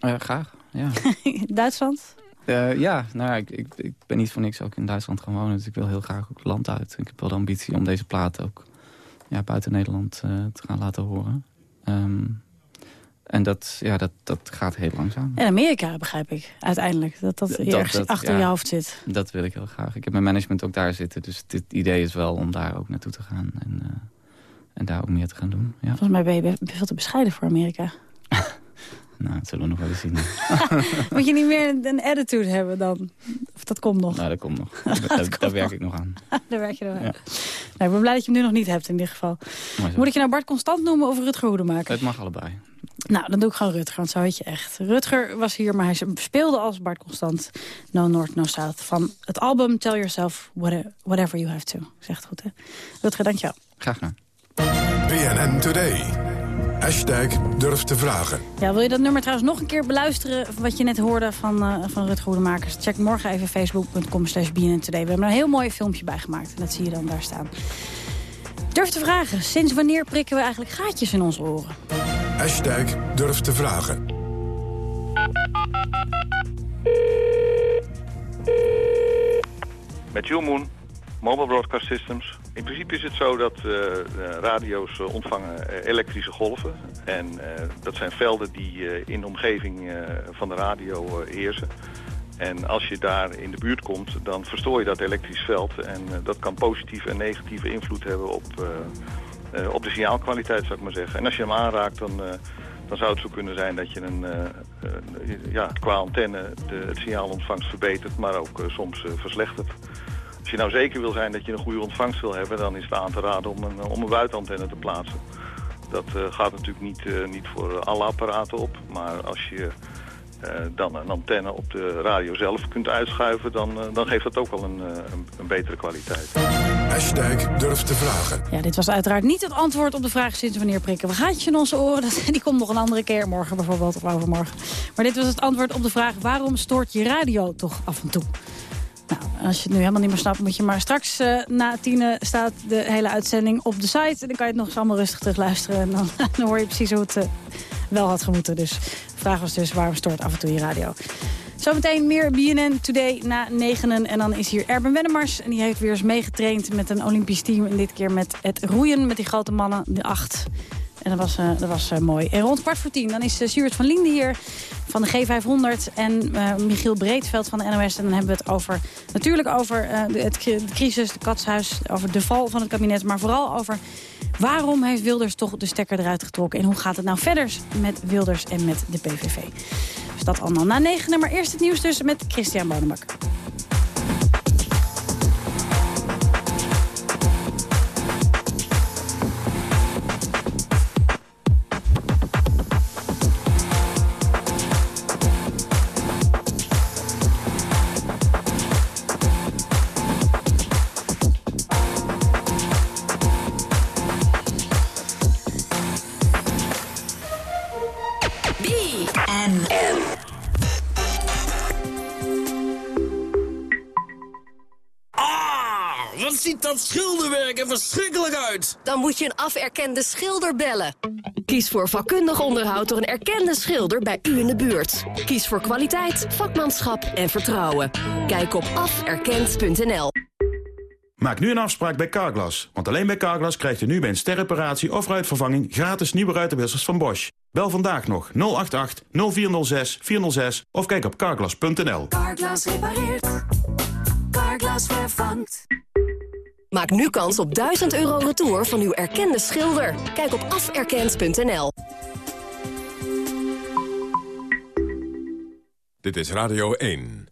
Graag, ja. Duitsland? Eh, ja, nou, ja, ik, ik, ik ben niet voor niks ook in Duitsland gaan wonen. Dus ik wil heel graag ook het land uit. Ik heb wel de ambitie om deze plaat ook ja, buiten Nederland eh, te gaan laten horen. Ehm, en dat, ja, dat, dat gaat heel langzaam. En Amerika, begrijp ik, uiteindelijk. Dat dat, Dat- ergens dat- achter ja. je hoofd zit. Dat wil ik heel graag. Ik heb mijn management ook daar zitten. Dus het idee is wel om daar ook naartoe te gaan. En, eh, en daar ook meer te gaan doen. Ja. Volgens mij ben je veel te bescheiden voor Amerika. Nou, dat zullen we nog wel eens zien. Moet je niet meer een, attitude hebben dan? Of dat komt nog? nou, dat komt nog. daar daar werk ik nog aan. Daar werk je nog aan. Ja. Nou, ik ben blij dat je hem nu nog niet hebt in dit geval. Moet ik je nou Bart Constant noemen of Rutger Hoedemaker? Het mag allebei. Nou, dan doe ik gewoon Rutger, want zo heet je echt. Rutger was hier, maar hij speelde als Bart Constant No North, No South... van het album Tell Yourself What- Whatever You Have To. Zegt goed, hè? Rutger, dankjewel. Graag gedaan. BNN Today. Hashtag durf te vragen. Ja, wil je dat nummer trouwens nog een keer beluisteren... wat je net hoorde van, eh van Rutger Hoedemakers? Check morgen even facebook.com slash Today. We hebben er een heel mooi filmpje bij gemaakt. En dat zie je dan daar staan. Durf te vragen, sinds wanneer prikken we eigenlijk gaatjes in onze oren? Hashtag durf te vragen. Met Jules Moon, Mobile Broadcast Systems. In principe is het zo dat eh, eh, radio's eh, ontvangen elektrische golven. En dat zijn velden die in de omgeving van de radio heersen. En als je daar in de buurt komt, dan verstoor je dat elektrisch veld. En dat kan positieve en negatieve invloed hebben op, op de signaalkwaliteit, zou ik maar zeggen. En als je hem aanraakt, dan, dan zou het zo kunnen zijn dat je een, ja, qua antenne de, het signaalontvangst verbetert, maar ook soms verslechtert. Als je nou zeker wil zijn dat je een goede ontvangst wil hebben, dan is het aan te raden om een, om een buitenantenne te plaatsen. Dat eh, gaat natuurlijk niet, eh, niet voor alle apparaten op, maar als je eh, dan een antenne op de radio zelf kunt uitschuiven, dan, eh, dan geeft dat ook al een, eh, een, een betere kwaliteit. Hashtag durf te vragen. Ja, dit was uiteraard niet het antwoord op de vraag sinds wanneer prikken we gaatjes in onze oren. Dat, die komt nog een andere keer, morgen bijvoorbeeld of overmorgen. Maar dit was het antwoord op de vraag waarom stoort je radio toch af en toe? Nou, als je het nu helemaal niet meer snapt, moet je maar straks eh, na tienen staat de hele uitzending op de site. En dan kan je het nog eens allemaal rustig terugluisteren. En dan, dan hoor je precies hoe het eh, wel had gemoeten. Dus de vraag was dus waarom stoort af en toe je radio? Zometeen meer BNN Today na negenen. En dan is hier Erben Wennemars. En die heeft weer eens meegetraind met een Olympisch team. En dit keer met het roeien met die grote mannen, de acht. En dat was, eh, dat was eh, mooi. En rond kwart voor tien, dan is uh, Stuart van Linden hier van de G500. En Michiel Breedveld van de NOS. En dan hebben we het over, natuurlijk over de, de crisis, de katshuis. Over de val van het kabinet. Maar vooral over waarom heeft Wilders toch de stekker eruit getrokken. En hoe gaat het nou verder met Wilders en met de PVV. Dus dat allemaal na negen. Maar eerst het nieuws dus met Christian Bonenbak. Er verschrikkelijk uit. Dan moet je een aferkende schilder bellen. Kies voor vakkundig onderhoud door een erkende schilder bij u in de buurt. Kies voor kwaliteit, vakmanschap en vertrouwen. Kijk op aferkend.nl. Maak nu een afspraak bij Carglass. Want alleen bij Carglass krijgt u nu bij een sterreparatie of ruitvervanging... gratis nieuwe ruitenwissers van Bosch. Bel vandaag nog 088 0406 406 of kijk op carglass.nl. Carglass repareert. Carglass vervangt. Maak nu kans op 1000 euro retour van uw erkende schilder. Kijk op aferkend.nl. Dit is Radio 1.